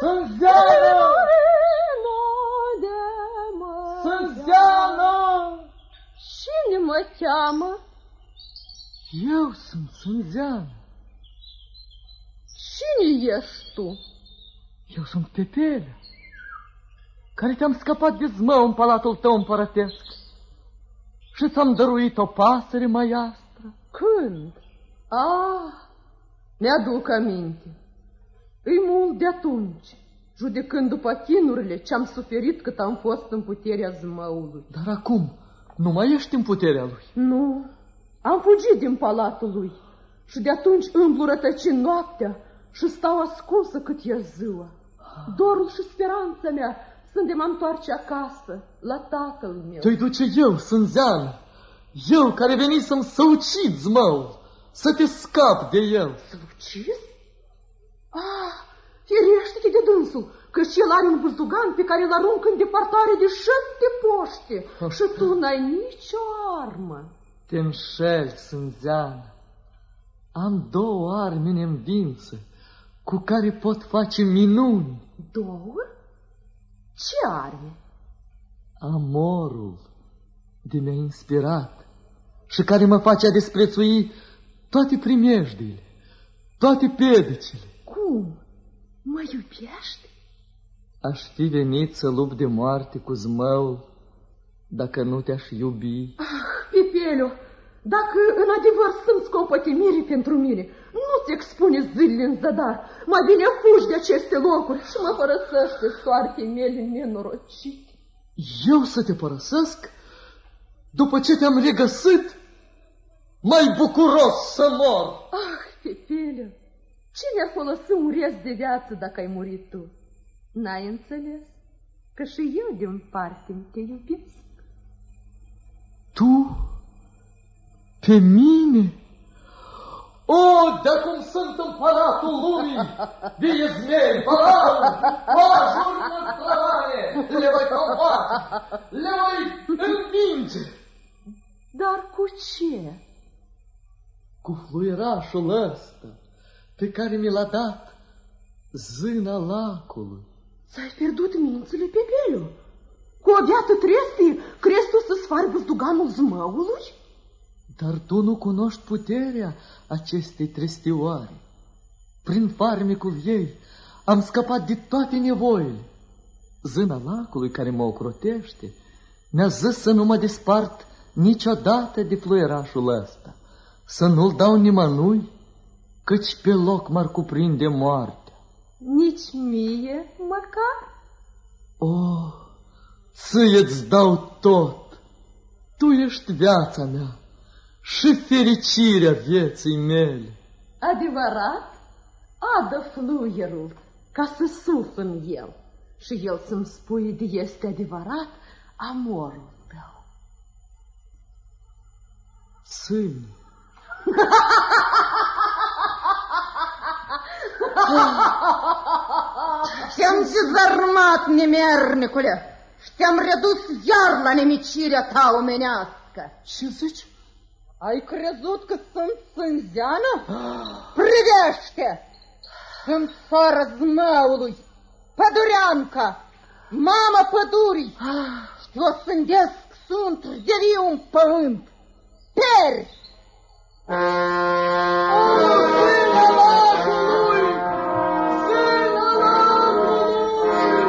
Sânzeană! Vino de mă Sânzeană! Cine mă cheamă? Eu sunt Sânzeană. Cine ești tu? Eu sunt Pepele, care te-am scăpat de zmău în palatul tău împărătesc și ți-am dăruit o pasăre maiastră. Când? Ah, mi-aduc aminte. Îi mult de atunci, judecând după chinurile ce-am suferit cât am fost în puterea zmăului. Dar acum nu mai ești în puterea lui. Nu, am fugit din palatul lui și de atunci îmblu rătăcind noaptea și stau ascunsă cât e ziua. Dorul și speranța mea sunt de mă întoarce acasă, la tatăl meu. Te-i duce eu, Sânzeană, eu care veni să-mi să ucid zmăul, să te scap de el. Să ucizi? Ah, firește-te de dânsul, că și el are un buzugan pe care îl aruncă în departare de șapte poște și tu n-ai nicio armă. Te înșeli, Sânzeană. Am două arme în învință cu care pot face minuni. Două? Ce arme? Amorul de mi-a inspirat și care mă face a desprețui toate primejdile, toate pedicile. Cum? Mă iubești? Aș fi venit să lupt de moarte cu zmăul dacă nu te-aș iubi. Ah, Pipelio, dacă în adevăr sunt compătimire pentru mine, nu-ți expune zilele în zadar. Mai bine fugi de aceste locuri și mă părăsește soartei mele nenorocite. Eu să te părăsesc? După ce te-am regăsit? Mai bucuros să mor! Ah, Pipelio, ce mi-ar folosi un rest de viață dacă ai murit tu? N-ai înțeles? Că și eu de-un parte te iubesc. Tu? Pe mine? O, de cum sunt împăratul lumii, de izmeri, palau, pajuri măstrăvare, le voi combate, le voi învinge. Dar cu ce? Cu fluierașul ăsta pe care mi l-a dat zâna lacului. Ți-ai pierdut mințile, Pepelu? Cu o viață trestie, crezi tu să sfari buzduganul zmăului? Dar tu nu cunoști puterea acestei trestioare. Prin farmecul ei am scăpat de toate nevoile. Zâna lacului care mă ocrotește mi-a zis să nu mă despart niciodată de fluierașul ăsta, să nu-l dau nimănui, căci pe loc m-ar cuprinde moartea. Nici mie, măcar? Oh, ție-ți dau tot. Tu ești viața mea și fericirea vieții mele. Adevărat? Adă fluierul ca să suf în el și el să-mi spui de este adevărat amorul tău. Sâni. Te-am dezarmat, nemernicule, și te-am redus iar la nemicirea ta omenească. Ce zici? Ai crezut că sunt sânzeană? Privește! Sunt sora zmăului, pădureanca, mama pădurii și o sândesc sunt de viu în pământ. Peri!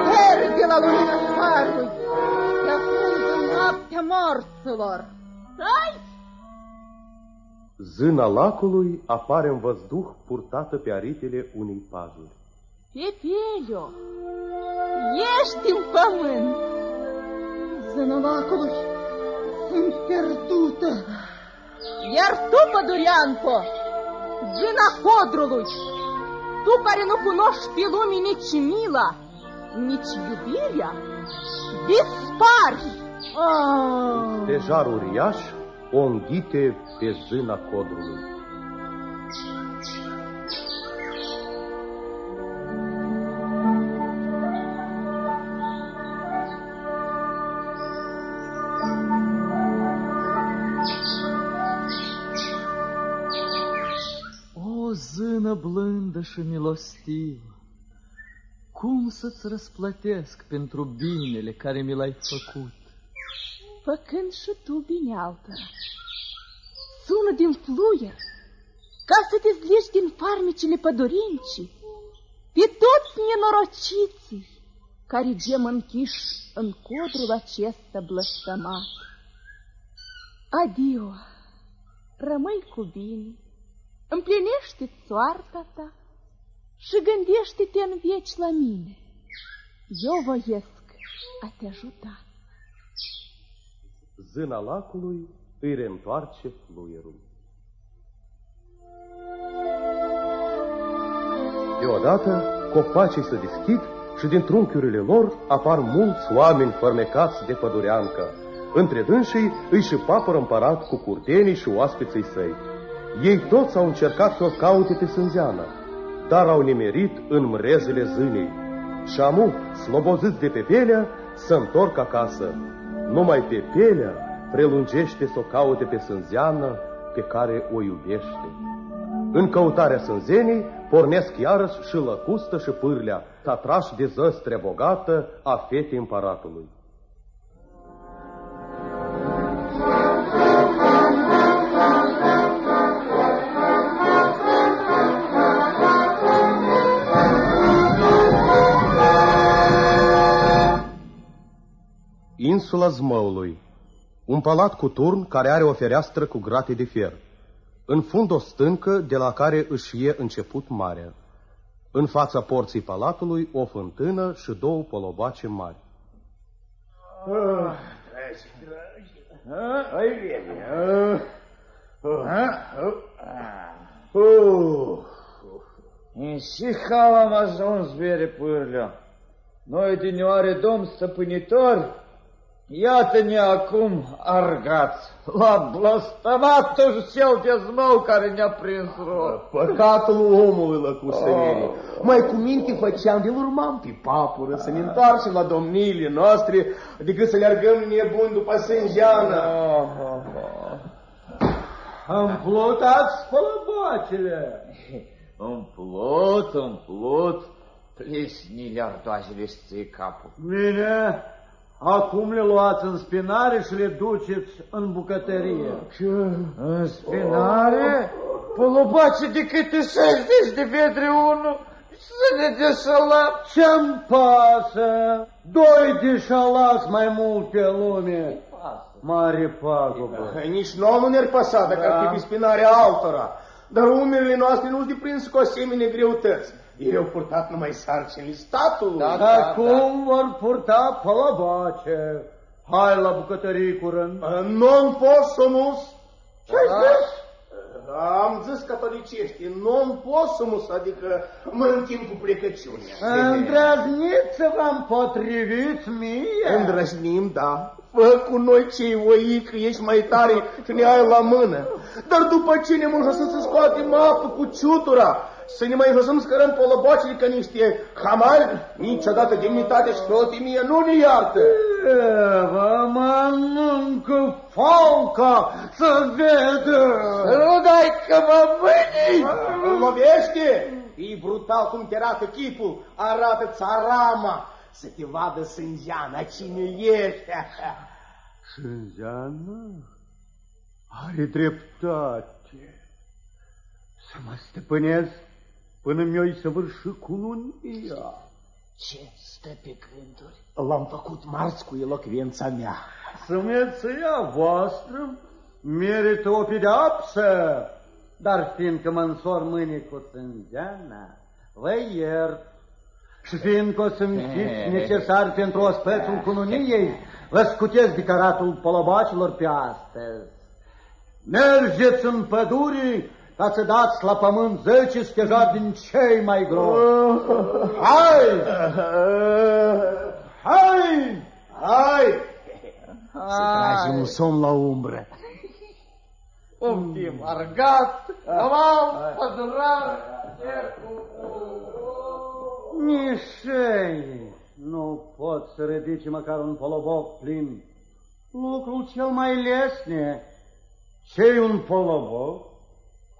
Peri de la lumina soarelui, te ascunzi în noaptea morților. Hai! Zâna lacului apare în văzduh purtată pe aripile unei pajuri. Pepelio, ești în pământ. Zâna lacului, sunt pierdută. Iar tu, pădureanco, zâna codrului, tu care nu cunoști pe lume nici mila, nici iubirea, dispari. Ah. Deja uriaș o înghite pe zâna codrului. Blândă și milostivă, cum să-ți răsplătesc pentru binele care mi l-ai făcut? Făcând și tu binealtă. Sună din fluier, ca să te zlești din farmicile pădurincii, pe toți nenorociții care gem închiși în codrul acesta blăstămat. Adio, rămâi cu bine, împlinește-ți soarta ta și gândește-te în veci la mine. Eu voiesc a te ajuta. Zâna lacului îi reîntoarce fluierul. Deodată, copacii se deschid și din trunchiurile lor apar mulți oameni fărmecați de pădureancă. Între dânsii îi și papăr împărat cu curtenii și oaspeții săi. Ei toți au încercat să o caute pe sânzeană, dar au nimerit în mrezele zânei. Și amu, sloboziți de pe pelea, să întorc acasă. Numai pe pelea prelungește să o caute pe sânzeană pe care o iubește. În căutarea sânzenii pornesc iarăși și lăcustă și pârlea, tatrași de zăstre bogată a fetei împăratului. Insula Zmăului Un palat cu turn care are o fereastră cu grate de fier. În fund o stâncă de la care își e început marea. În fața porții palatului o fântână și două polobace mari. Ai bine. În și how am ajuns, bere pârlea. Noi din oare domn stăpânitori, iată-ne acum argați la blăstămatul cel de zmău care ne-a prins rol. Păcatul omului lăcusăririi. Oh. Mai cu minte făceam de urmam pe papură să ne întoarcem la domniile noastre decât să leargăm nebun după sângeană. Oh, oh, oh. Împlutați spălăbacele. Împlut, împlut, plesnile ardoajele ți capul. Bine, acum le luați în spinare și le duceți în bucătărie. Ce? În spinare? Pălăbace de câte 60 de vedre unul să ne deșalăm. Ce-mi pasă? Doi deșalați mai mult pe lume. Mare pagubă. Nici nouă nu ne-ar păsa dacă da. ar fi pe spinarea altora. Dar umerele noastre nu-s de prins cu asemenea greutăți. Ei au purtat numai sarcinile statului. Da, da, Acum da. vor purta pălăbace. Hai la bucătărie curând. Non possumus. Ce-ai spus? Am zis catolicește, non possumus, adică mă întind cu plecăciunea. Îndrăzniți să vă împotriviți mie? Îndrăznim, da. Fă cu noi cei oi că ești mai tare și ne ai la mână. Dar după ce ne mă să se scoatem apă cu ciutura să ne mai lăsăm scărăm polobocile ca niște hamali, niciodată demnitate și preotimie nu ne iartă. Vă mănâncă falca să vedă! Nu dai că mă mâini! Îl lovește? E brutal cum te arată chipul, arată țarama, să te vadă sângeana cine ești. (laughs) Sânzeană are dreptate. Să mă stăpânez până mi-o săvârși cununia. Ce stă pe gânduri? L-am făcut marți cu elocvența mea. Sâmeția voastră merită o pedeapsă, dar fiindcă mă însor mâine cu sângeana, vă iert. Și fiindcă o să-mi fiți (laughs) necesar pentru ospețul cununiei, vă scutesc de caratul polobacilor pe astăzi. Mergeți în păduri ca să dați la pământ zece stejari din cei mai groși. Hai! Hai! Hai! Să tragi un somn la umbră. Poftim, argat, aval, pădurar, Nișei, nu pot să ridice măcar un poloboc plin. Lucrul cel mai lesne, ce un poloboc?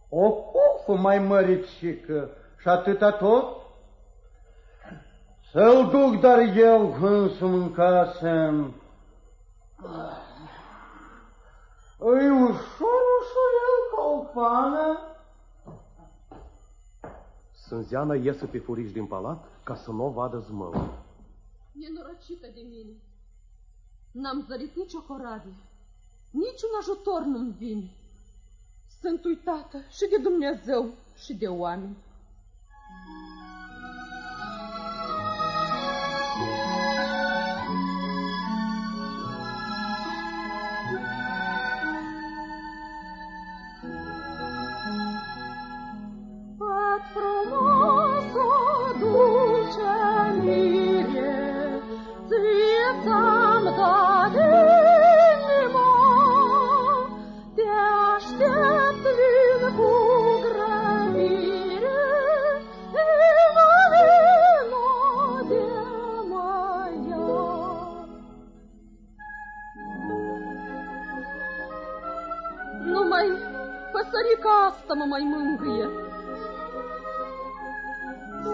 O cofă mai măricică și atâta tot? Să-l duc dar eu însumi în casă. Îi ușor, ușor el ca o pană. Sânzeana iese pe furiș din palat ca să nu o vadă zmăul. Nenorocită de mine. N-am zărit nicio corabie. Niciun ajutor nu-mi vine. Sunt uitată și de Dumnezeu și de oameni.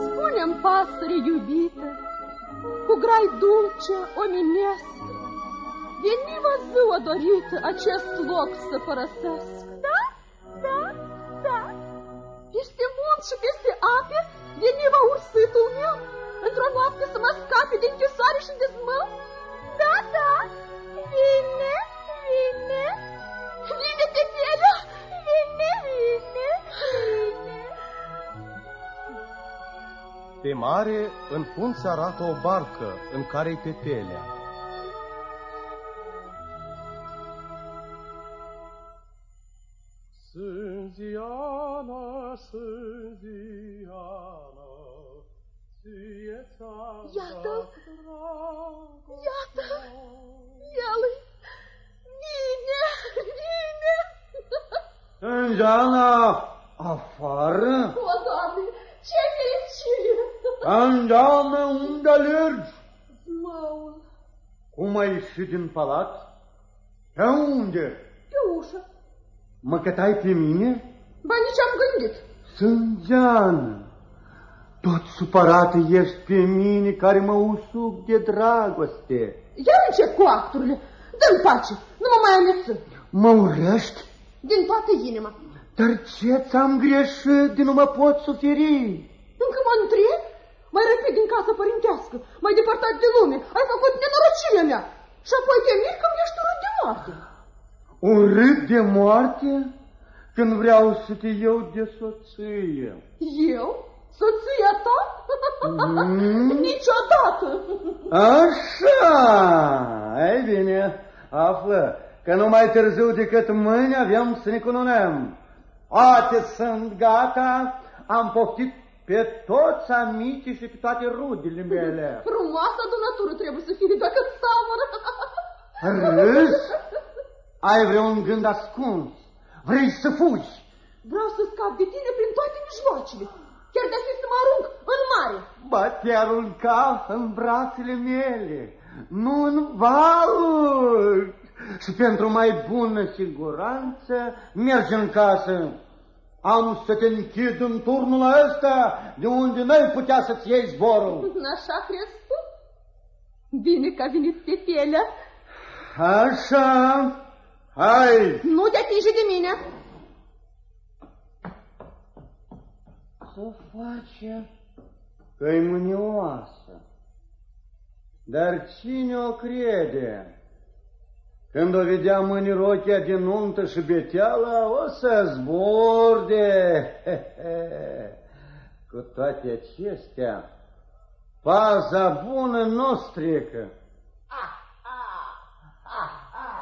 Spune-mi, pasăre iubită, cu grai dulce omenesc, veniva ziua dorită acest loc să părăsesc. Da, da, da. Peste munți și peste ape, veniva ursitul meu, într-o noapte să mă scape de închisoare și de zmău? Da, da, vine, Pe mare, în fund se arată o barcă în care-i petelea. Sânziana, Sânziana, ție ți-am Iată, dat dragostea. iată, el vine, vine. Sângeana, afară? O, Doamne, ce fericire! Sângeana, unde alergi? Măul, Cum ai ieșit din palat? Pe unde? pe ușă, Mă cătai pe mine? ba nici am gândit. Sângeană, tot supărată ești pe mine care mă usuc de dragoste. Iar încep cu acturile, dă-mi pace, nu mă mai ameță, Mă urăști? din toată inima. Dar ce ți-am greșit de nu mă pot suferi? Încă mă întreb? Mai repede din casă părintească, mai depărtat de lume, ai făcut nenorocirea mea. Și apoi te miri că ești urât de moarte. Urât de moarte când vreau să te iau de soție. Eu? Soția ta? Mm. (laughs) Niciodată! Așa, ei bine, află că nu mai târziu decât mâine avem să ne cununăm. Toate sunt gata, am poftit pe toți amicii și pe toate rudele mele. (laughs) Frumoasă adunătură trebuie să fie dacă seamănă. Râs? Ai vreun gând ascuns? Vrei să fugi? Vreau să scap de tine prin toate mijloacele. chiar de fi să mă arunc în mare. Ba te arunca în brațele mele, nu în valuri. Și pentru mai bună siguranță, mergi în casă. Am să te închid în turnul ăsta, de unde n-ai putea să-ți iei zborul. (laughs) Așa crezi tu? Bine că a venit Pepelea. Așa, hai. Nu te atinge de mine. Ce face? Că-i mânioasă. Dar cine o crede? Când o vedea mâini rochia din nuntă și beteala, o să zborde. Cu toate acestea, paza bună nu strică.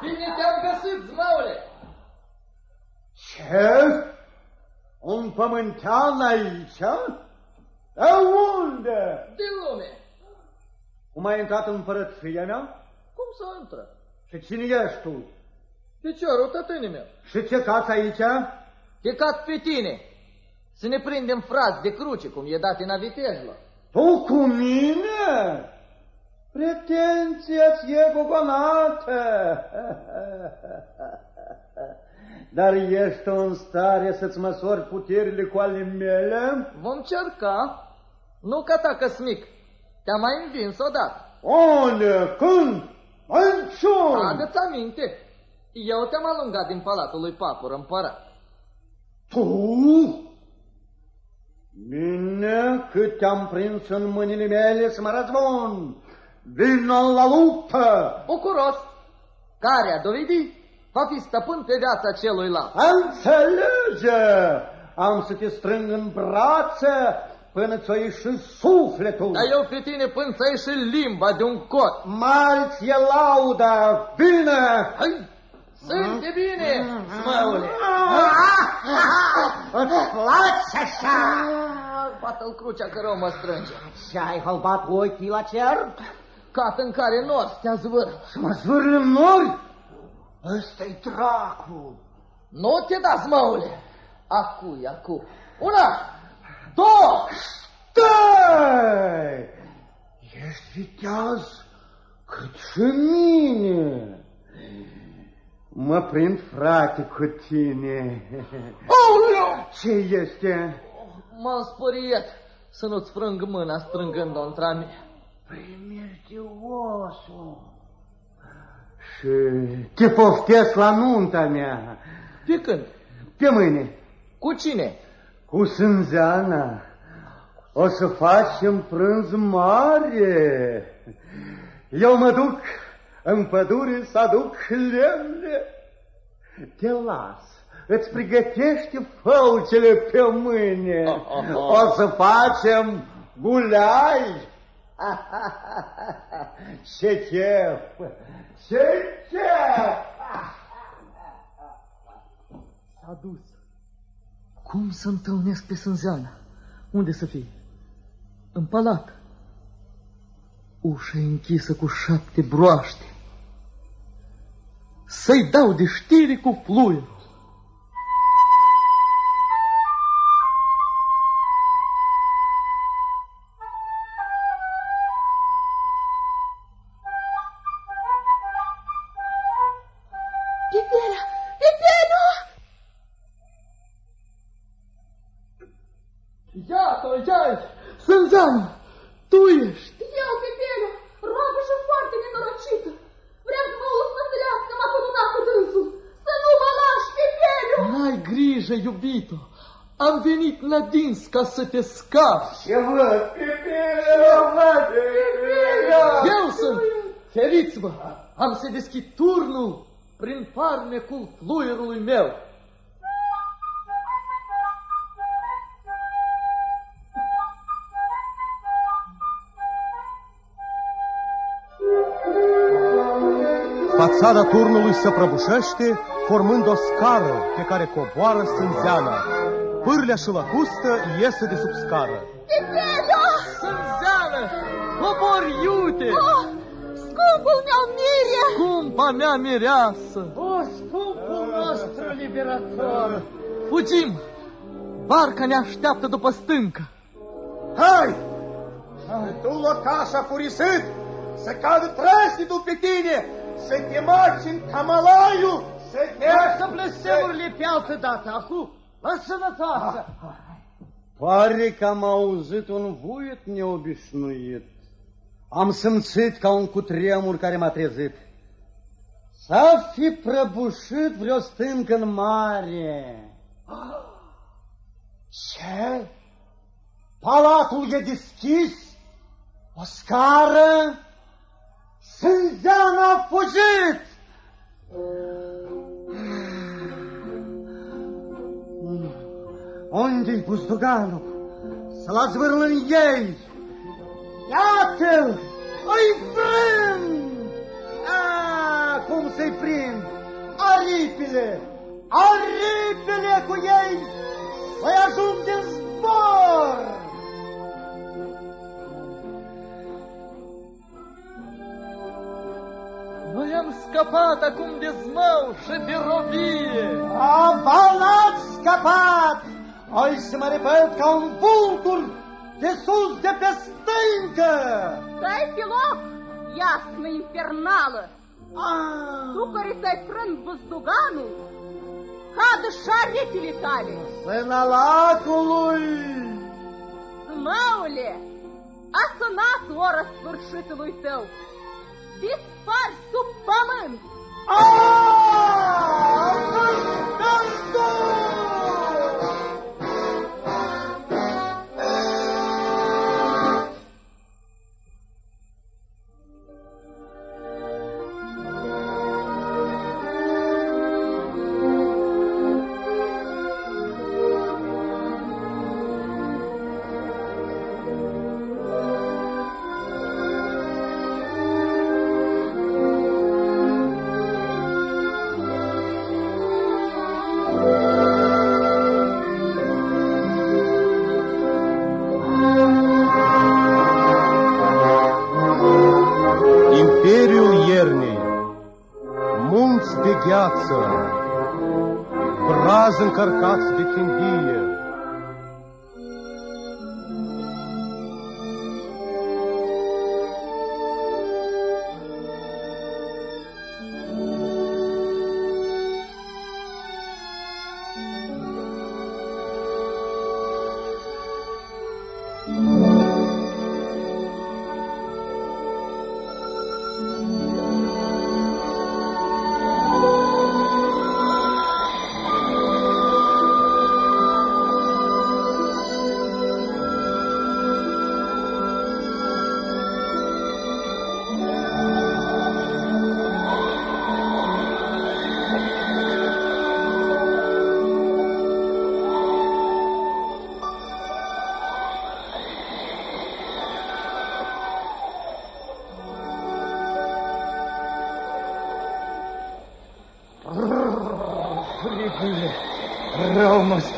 Bine te-am găsit, zmaule! Ce? Un pământean aici? De unde? Din lume. Cum ai intrat în împărăția mea? Cum să intră? Și cine ești tu? Piciorul tătânii meu. Și ce cați aici? E cat pe tine. Să ne prindem frați de cruce, cum e dat în avitejlă. Tu cu mine? Pretenția-ți e gogonată. (laughs) Dar ești în stare să-ți măsori puterile cu ale mele? Vom cerca. Nu ca ta căsmic. Te-am mai învins odată. Unde? Când? Anciun! Adă-ți aminte. Eu te-am alungat din palatul lui Papur, împărat. Tu? Bine, cât te-am prins în mâinile mele să mă răzbun. Vino la luptă! Bucuros! Care a dovedit? Va fi stăpân pe viața celuilalt. Înțelege! Am să te strâng în brațe până ți-o ieși sufletul. Dar eu pe tine până să ieși limba de un cot. Mare ți-e lauda! Bine! Hai! Sunt de bine, smăule! Îți place așa? Bată-l crucea că rău mă strânge. Și ai hălbat ochii la cer? Cat în care nor te-a zvârl. Și mă zvârl în nori? Ăsta-i dracu. Nu te da, smăule. Acu, acu. Una, două. Stai! Ești viteaz cât și mine. Mă prind, frate, cu tine. Aoleu! Ce este? M-am spăriet să nu-ți frâng mâna strângând-o între a mea. Primiertiosul. Și te poftesc la nunta mea. Pe când? Pe mâine. Cu cine? Cu Sânzeana. O să facem prânz mare. Eu mă duc în pădure să aduc lemne. Te las. Îți pregătește făucele pe mâine. O să facem gulai. (laughs) Ce chef! Ce chef! (laughs) S-a dus. Cum să întâlnesc pe Sânzeana? Unde să fie? În palat. Ușa e închisă cu șapte broaște. Să-i dau de știri cu fluierul. Ca să te scapi. Ce văd, Pipela, văd, Pipela! Eu sunt. Feriți-vă, am să deschid turnul prin farmecul fluierului meu. Fațada turnului se prăbușește, formând o scară pe care coboară sânzeana. Pârlea și lăcustă iese de sub scară. Pipela! Sânzeană, cobor iute! Oh, scumpul meu mire! Scumpa mea mireasă! O, scumpul nostru liberator! Fugim! Barca ne așteaptă după stâncă. Hai! Tu, locașa furisit, să cadă trăsnitul pe tine, să te maci în Camalaiu, să te... Lasă blestemurile pe altă dată, acum, la sănătate! Pare că am auzit un vuiet neobișnuit. Am simțit ca un cutremur care m-a trezit. S-a fi prăbușit vreo stâncă în mare. Ce? Palatul e deschis? O scară? Sânzean a fugit! Unde-i Să-l azvârl în ei! Iată-l! Îi prind! A, cum să-i prind? Aripile! Aripile cu ei! Să-i ajung din zbor! Noi am scăpat acum de zmău și de robie. Aba n-ați scăpat! Ai să mă repet ca un vultur de sus de pe stâncă! Stai pe loc, iasnă infernală! Tu care ți-ai frânt văzduganul, cadă și arepile tale! Sâna lacului! Zmăule, a sunat ora sfârșitului tău!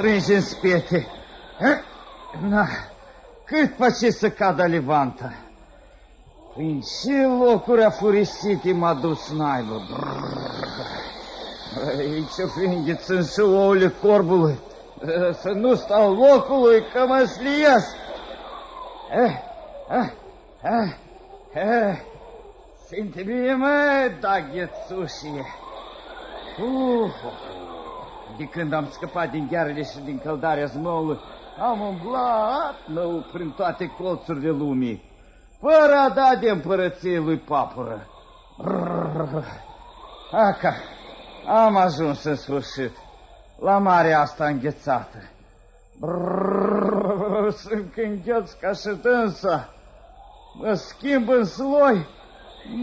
Rău mă strânge în spete. Eh? Na, cât face să cadă Levanta? Prin ce locuri afurisite m-a dus naibă? Aici o fi înghețând și ouăle corbului. Să nu stau locului, că de când am scăpat din ghearele și din căldarea zmăului, am umblat nou prin toate colțurile lumii, fără a da de împărăție lui Papură. Aca, am ajuns în sfârșit la marea asta înghețată. Brrr, sunt îngheț ca și dânsa. Mă schimb în sloi,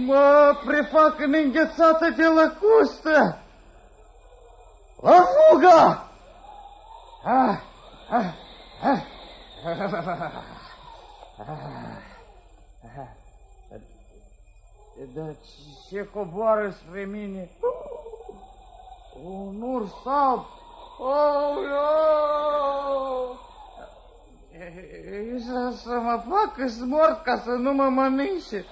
mă prefac în înghețată de lăcustă. La fugă! Ah, ah, ah. Dar ce coboară spre mine? Un urs alb! Oh, no! Să, să mă facă smort ca să nu mă mănânce.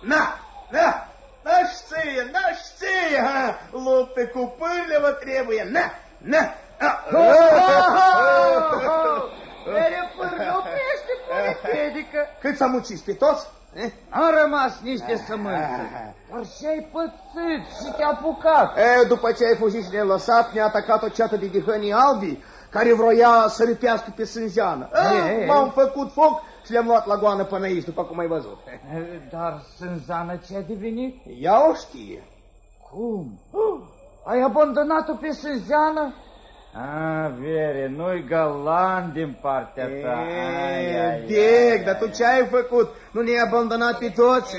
Na, na, n-aș ție, n-aș ție, ha? Lupte cu pârle vă trebuie, na, na. Mere Cât s-am ucis pe toți? Eh? Am rămas niște sămânțe. Dar ce ai pățit și te-a apucat? E, după ce ai fugit și ne-ai lăsat, ne-a atacat o ceată de dihănii albi care vroia să ripească pe sângeană. Ei, M-am făcut foc și le-am luat la goană până aici, după cum ai văzut. Dar sânzană ce a devenit? Ea o știe. Cum? (gasps) Ai abandonat-o pe sânzeană? A, Vere, nu-i galant din partea ta. Ai, ai, Dic, dar tu ce ai făcut? Nu ne-ai abandonat pe toți?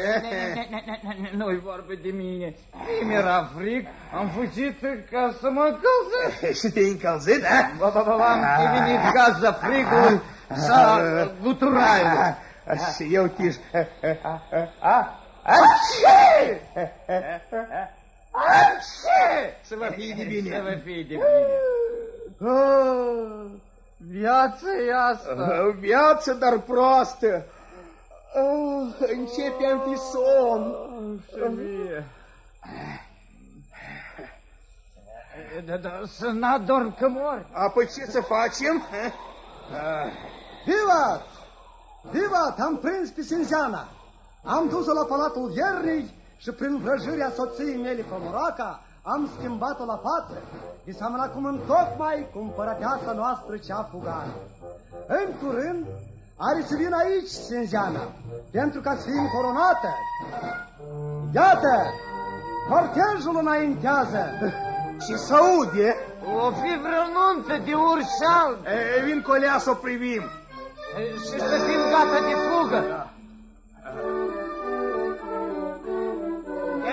Nu-i vorbe de mine. Mi-era frig, am fugit ca să mă încălzesc. Și te-ai încălzit, da? Ba, ba, ba, am devenit gaza frigului, s-a guturaiul. Și eu tiș. Să vă fie de bine. Să vă fie de bine. Ah, Viața e asta. Viață, dar proastă. Ah, Începe anfison. Și mie. Da, da, să n-adorm că mor. Apoi ce să facem? Vivat! Vivat! Am prins pe Sinzeana. Am dus-o la palatul Viernei și prin vrăjirea soției mele Comoraca am schimbat-o la față. De seamănă cum în tocmai cu împărăteasa noastră cea fugată. În curând are să vină aici Sinzeana, pentru ca să fie încoronată. Iată, cortejul înaintează. (laughs) Și să aude. O fi vreo nuntă de urșal. E, vin colea să o privim. Și să fim gata de fugă. Te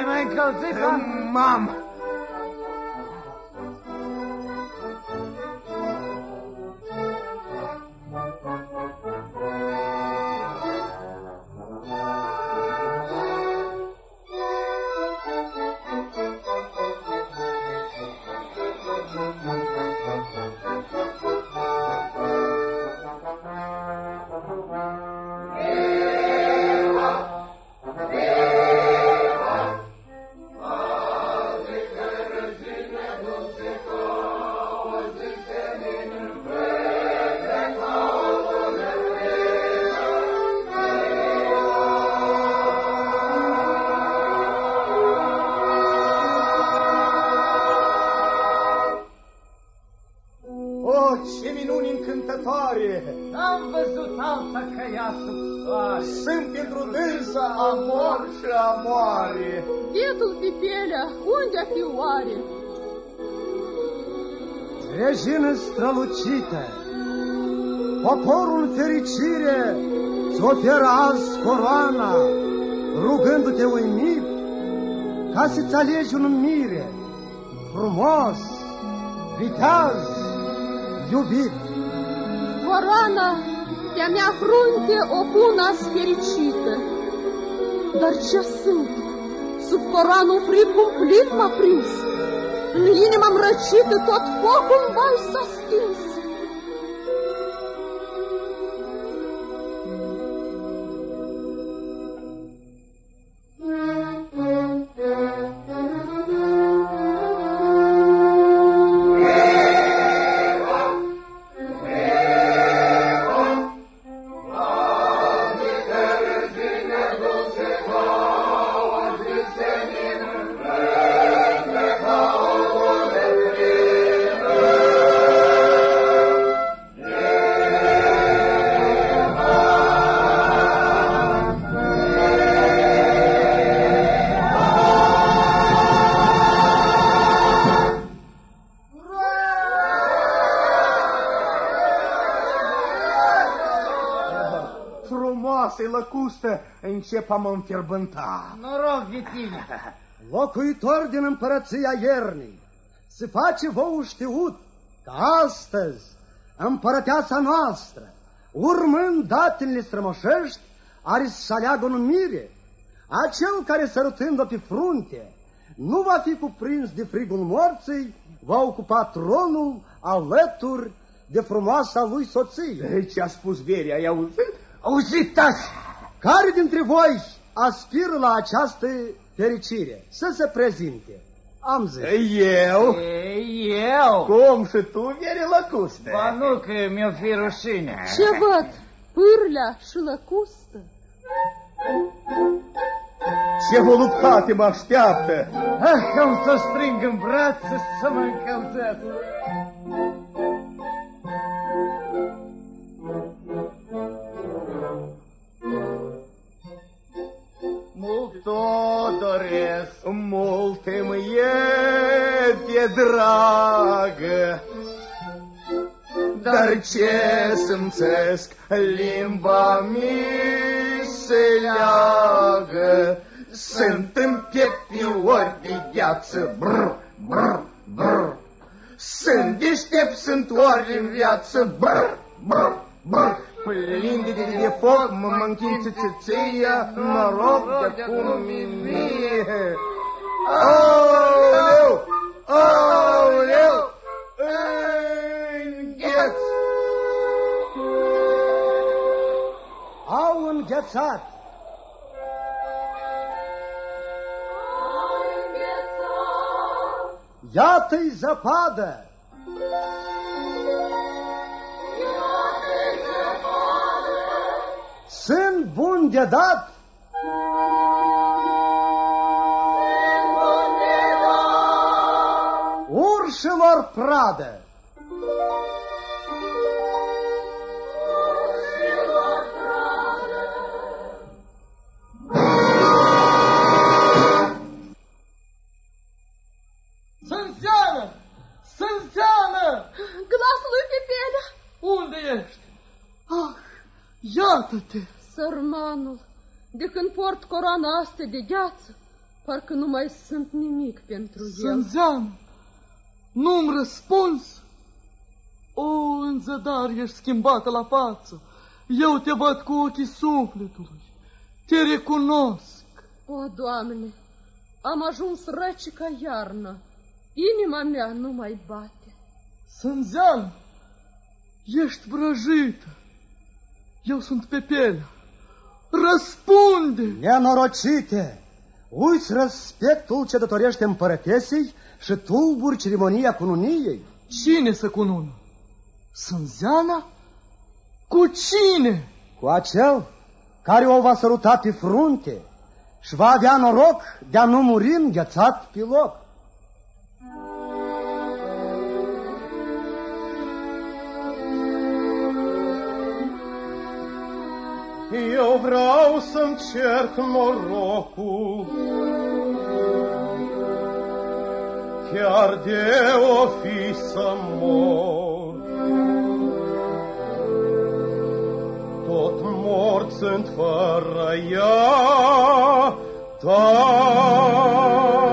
mai încălzit, Mam! O, Regină strălucită, poporul fericire ți oferă azi coroana, rugându-te uimit ca să-ți alegi un mire frumos, viteaz, iubit. Coroana de-a mea frunte o pun azi fericită. Dar ce sunt? Sub coroană un frig cumplit m-a prins. În inima răcită tot focul în val încep a mă înfierbânta. Noroc de tine. (laughs) Locuitor din împărăția iernii, se face vouă știut că astăzi împărăteasa noastră, urmând datele strămoșești, are să aleagă un mire. Acel care sărutând-o pe frunte nu va fi cuprins de frigul morții, va ocupa tronul alături de frumoasa lui soție. Ce a spus Veria, ai auzit? Auzit, taci! Care dintre voi aspiră la această fericire? Să se prezinte. Am zis. Eu? Eu? Cum și tu, Veri Lăcuste? Ba nu, că mi-o fi rușine. Ce văd? pârlea și lăcustă. Ce voluptate mă așteaptă! Ah, am să o strâng în brațe să mă încălzesc. Mult o doresc, multe mă e de dragă, dar ce să-mi limba mi se leagă, sunt în piept ori de gheață, brr, brr, brr. Sunt deștept, sunt ori în viață, brr, brr, brr. Plin de, de, de foc, mă mă închin țâțâia, noroc de cum mie. Aoleu, aoleu, de dat? Urșilor pradă! Coroana asta de gheață, parcă nu mai sunt nimic pentru el. Sânzeană! Nu-mi răspuns? O, în zădar ești schimbată la față. Eu te văd cu ochii sufletului. Te recunosc. O, Doamne, am ajuns rece ca iarna. Inima mea nu mai bate. Sânzean, ești vrăjită. Eu sunt Pepelea. Răspunde! Nenorocite! Uiți respectul ce datorește împărătesei și tulburi ceremonia cununiei. Cine să cunună? Sânzeana? Cu cine? Cu acel care o va săruta pe frunte și va avea noroc de a nu muri înghețat pe loc. Eu vreau să-mi cerc norocul. Chiar de o fi să mor. Tot mort sunt fără ea Dar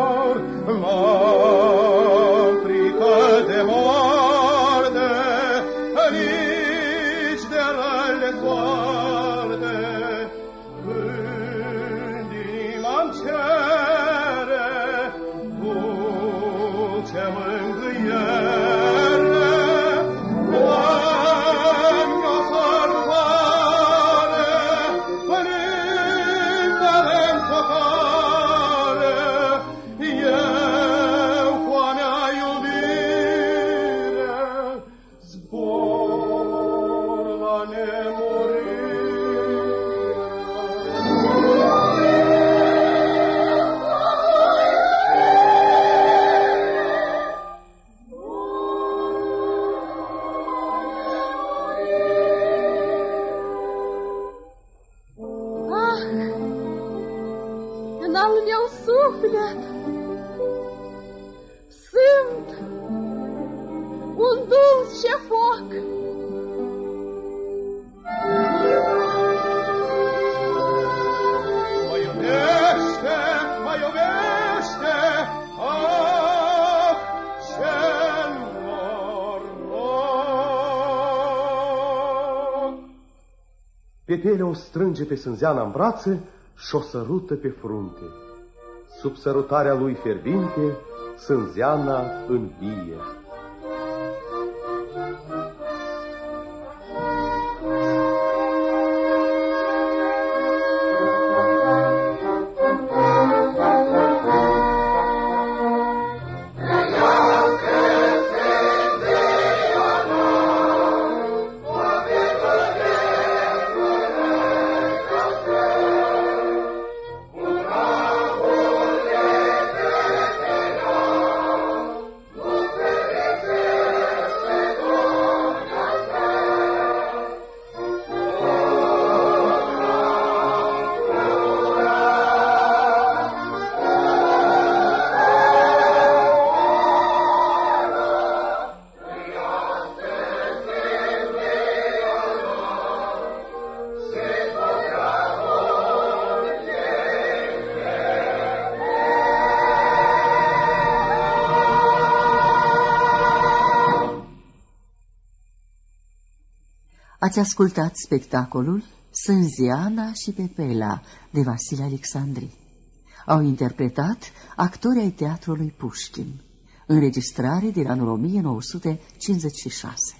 o strânge pe Sânzeana în brațe și o sărută pe frunte. Sub sărutarea lui fierbinte, Sânzeana învie. Ați ascultat spectacolul Sânziana și Pepela de Vasile Alexandri. Au interpretat actorii ai teatrului Pușkin. Înregistrare din anul 1956.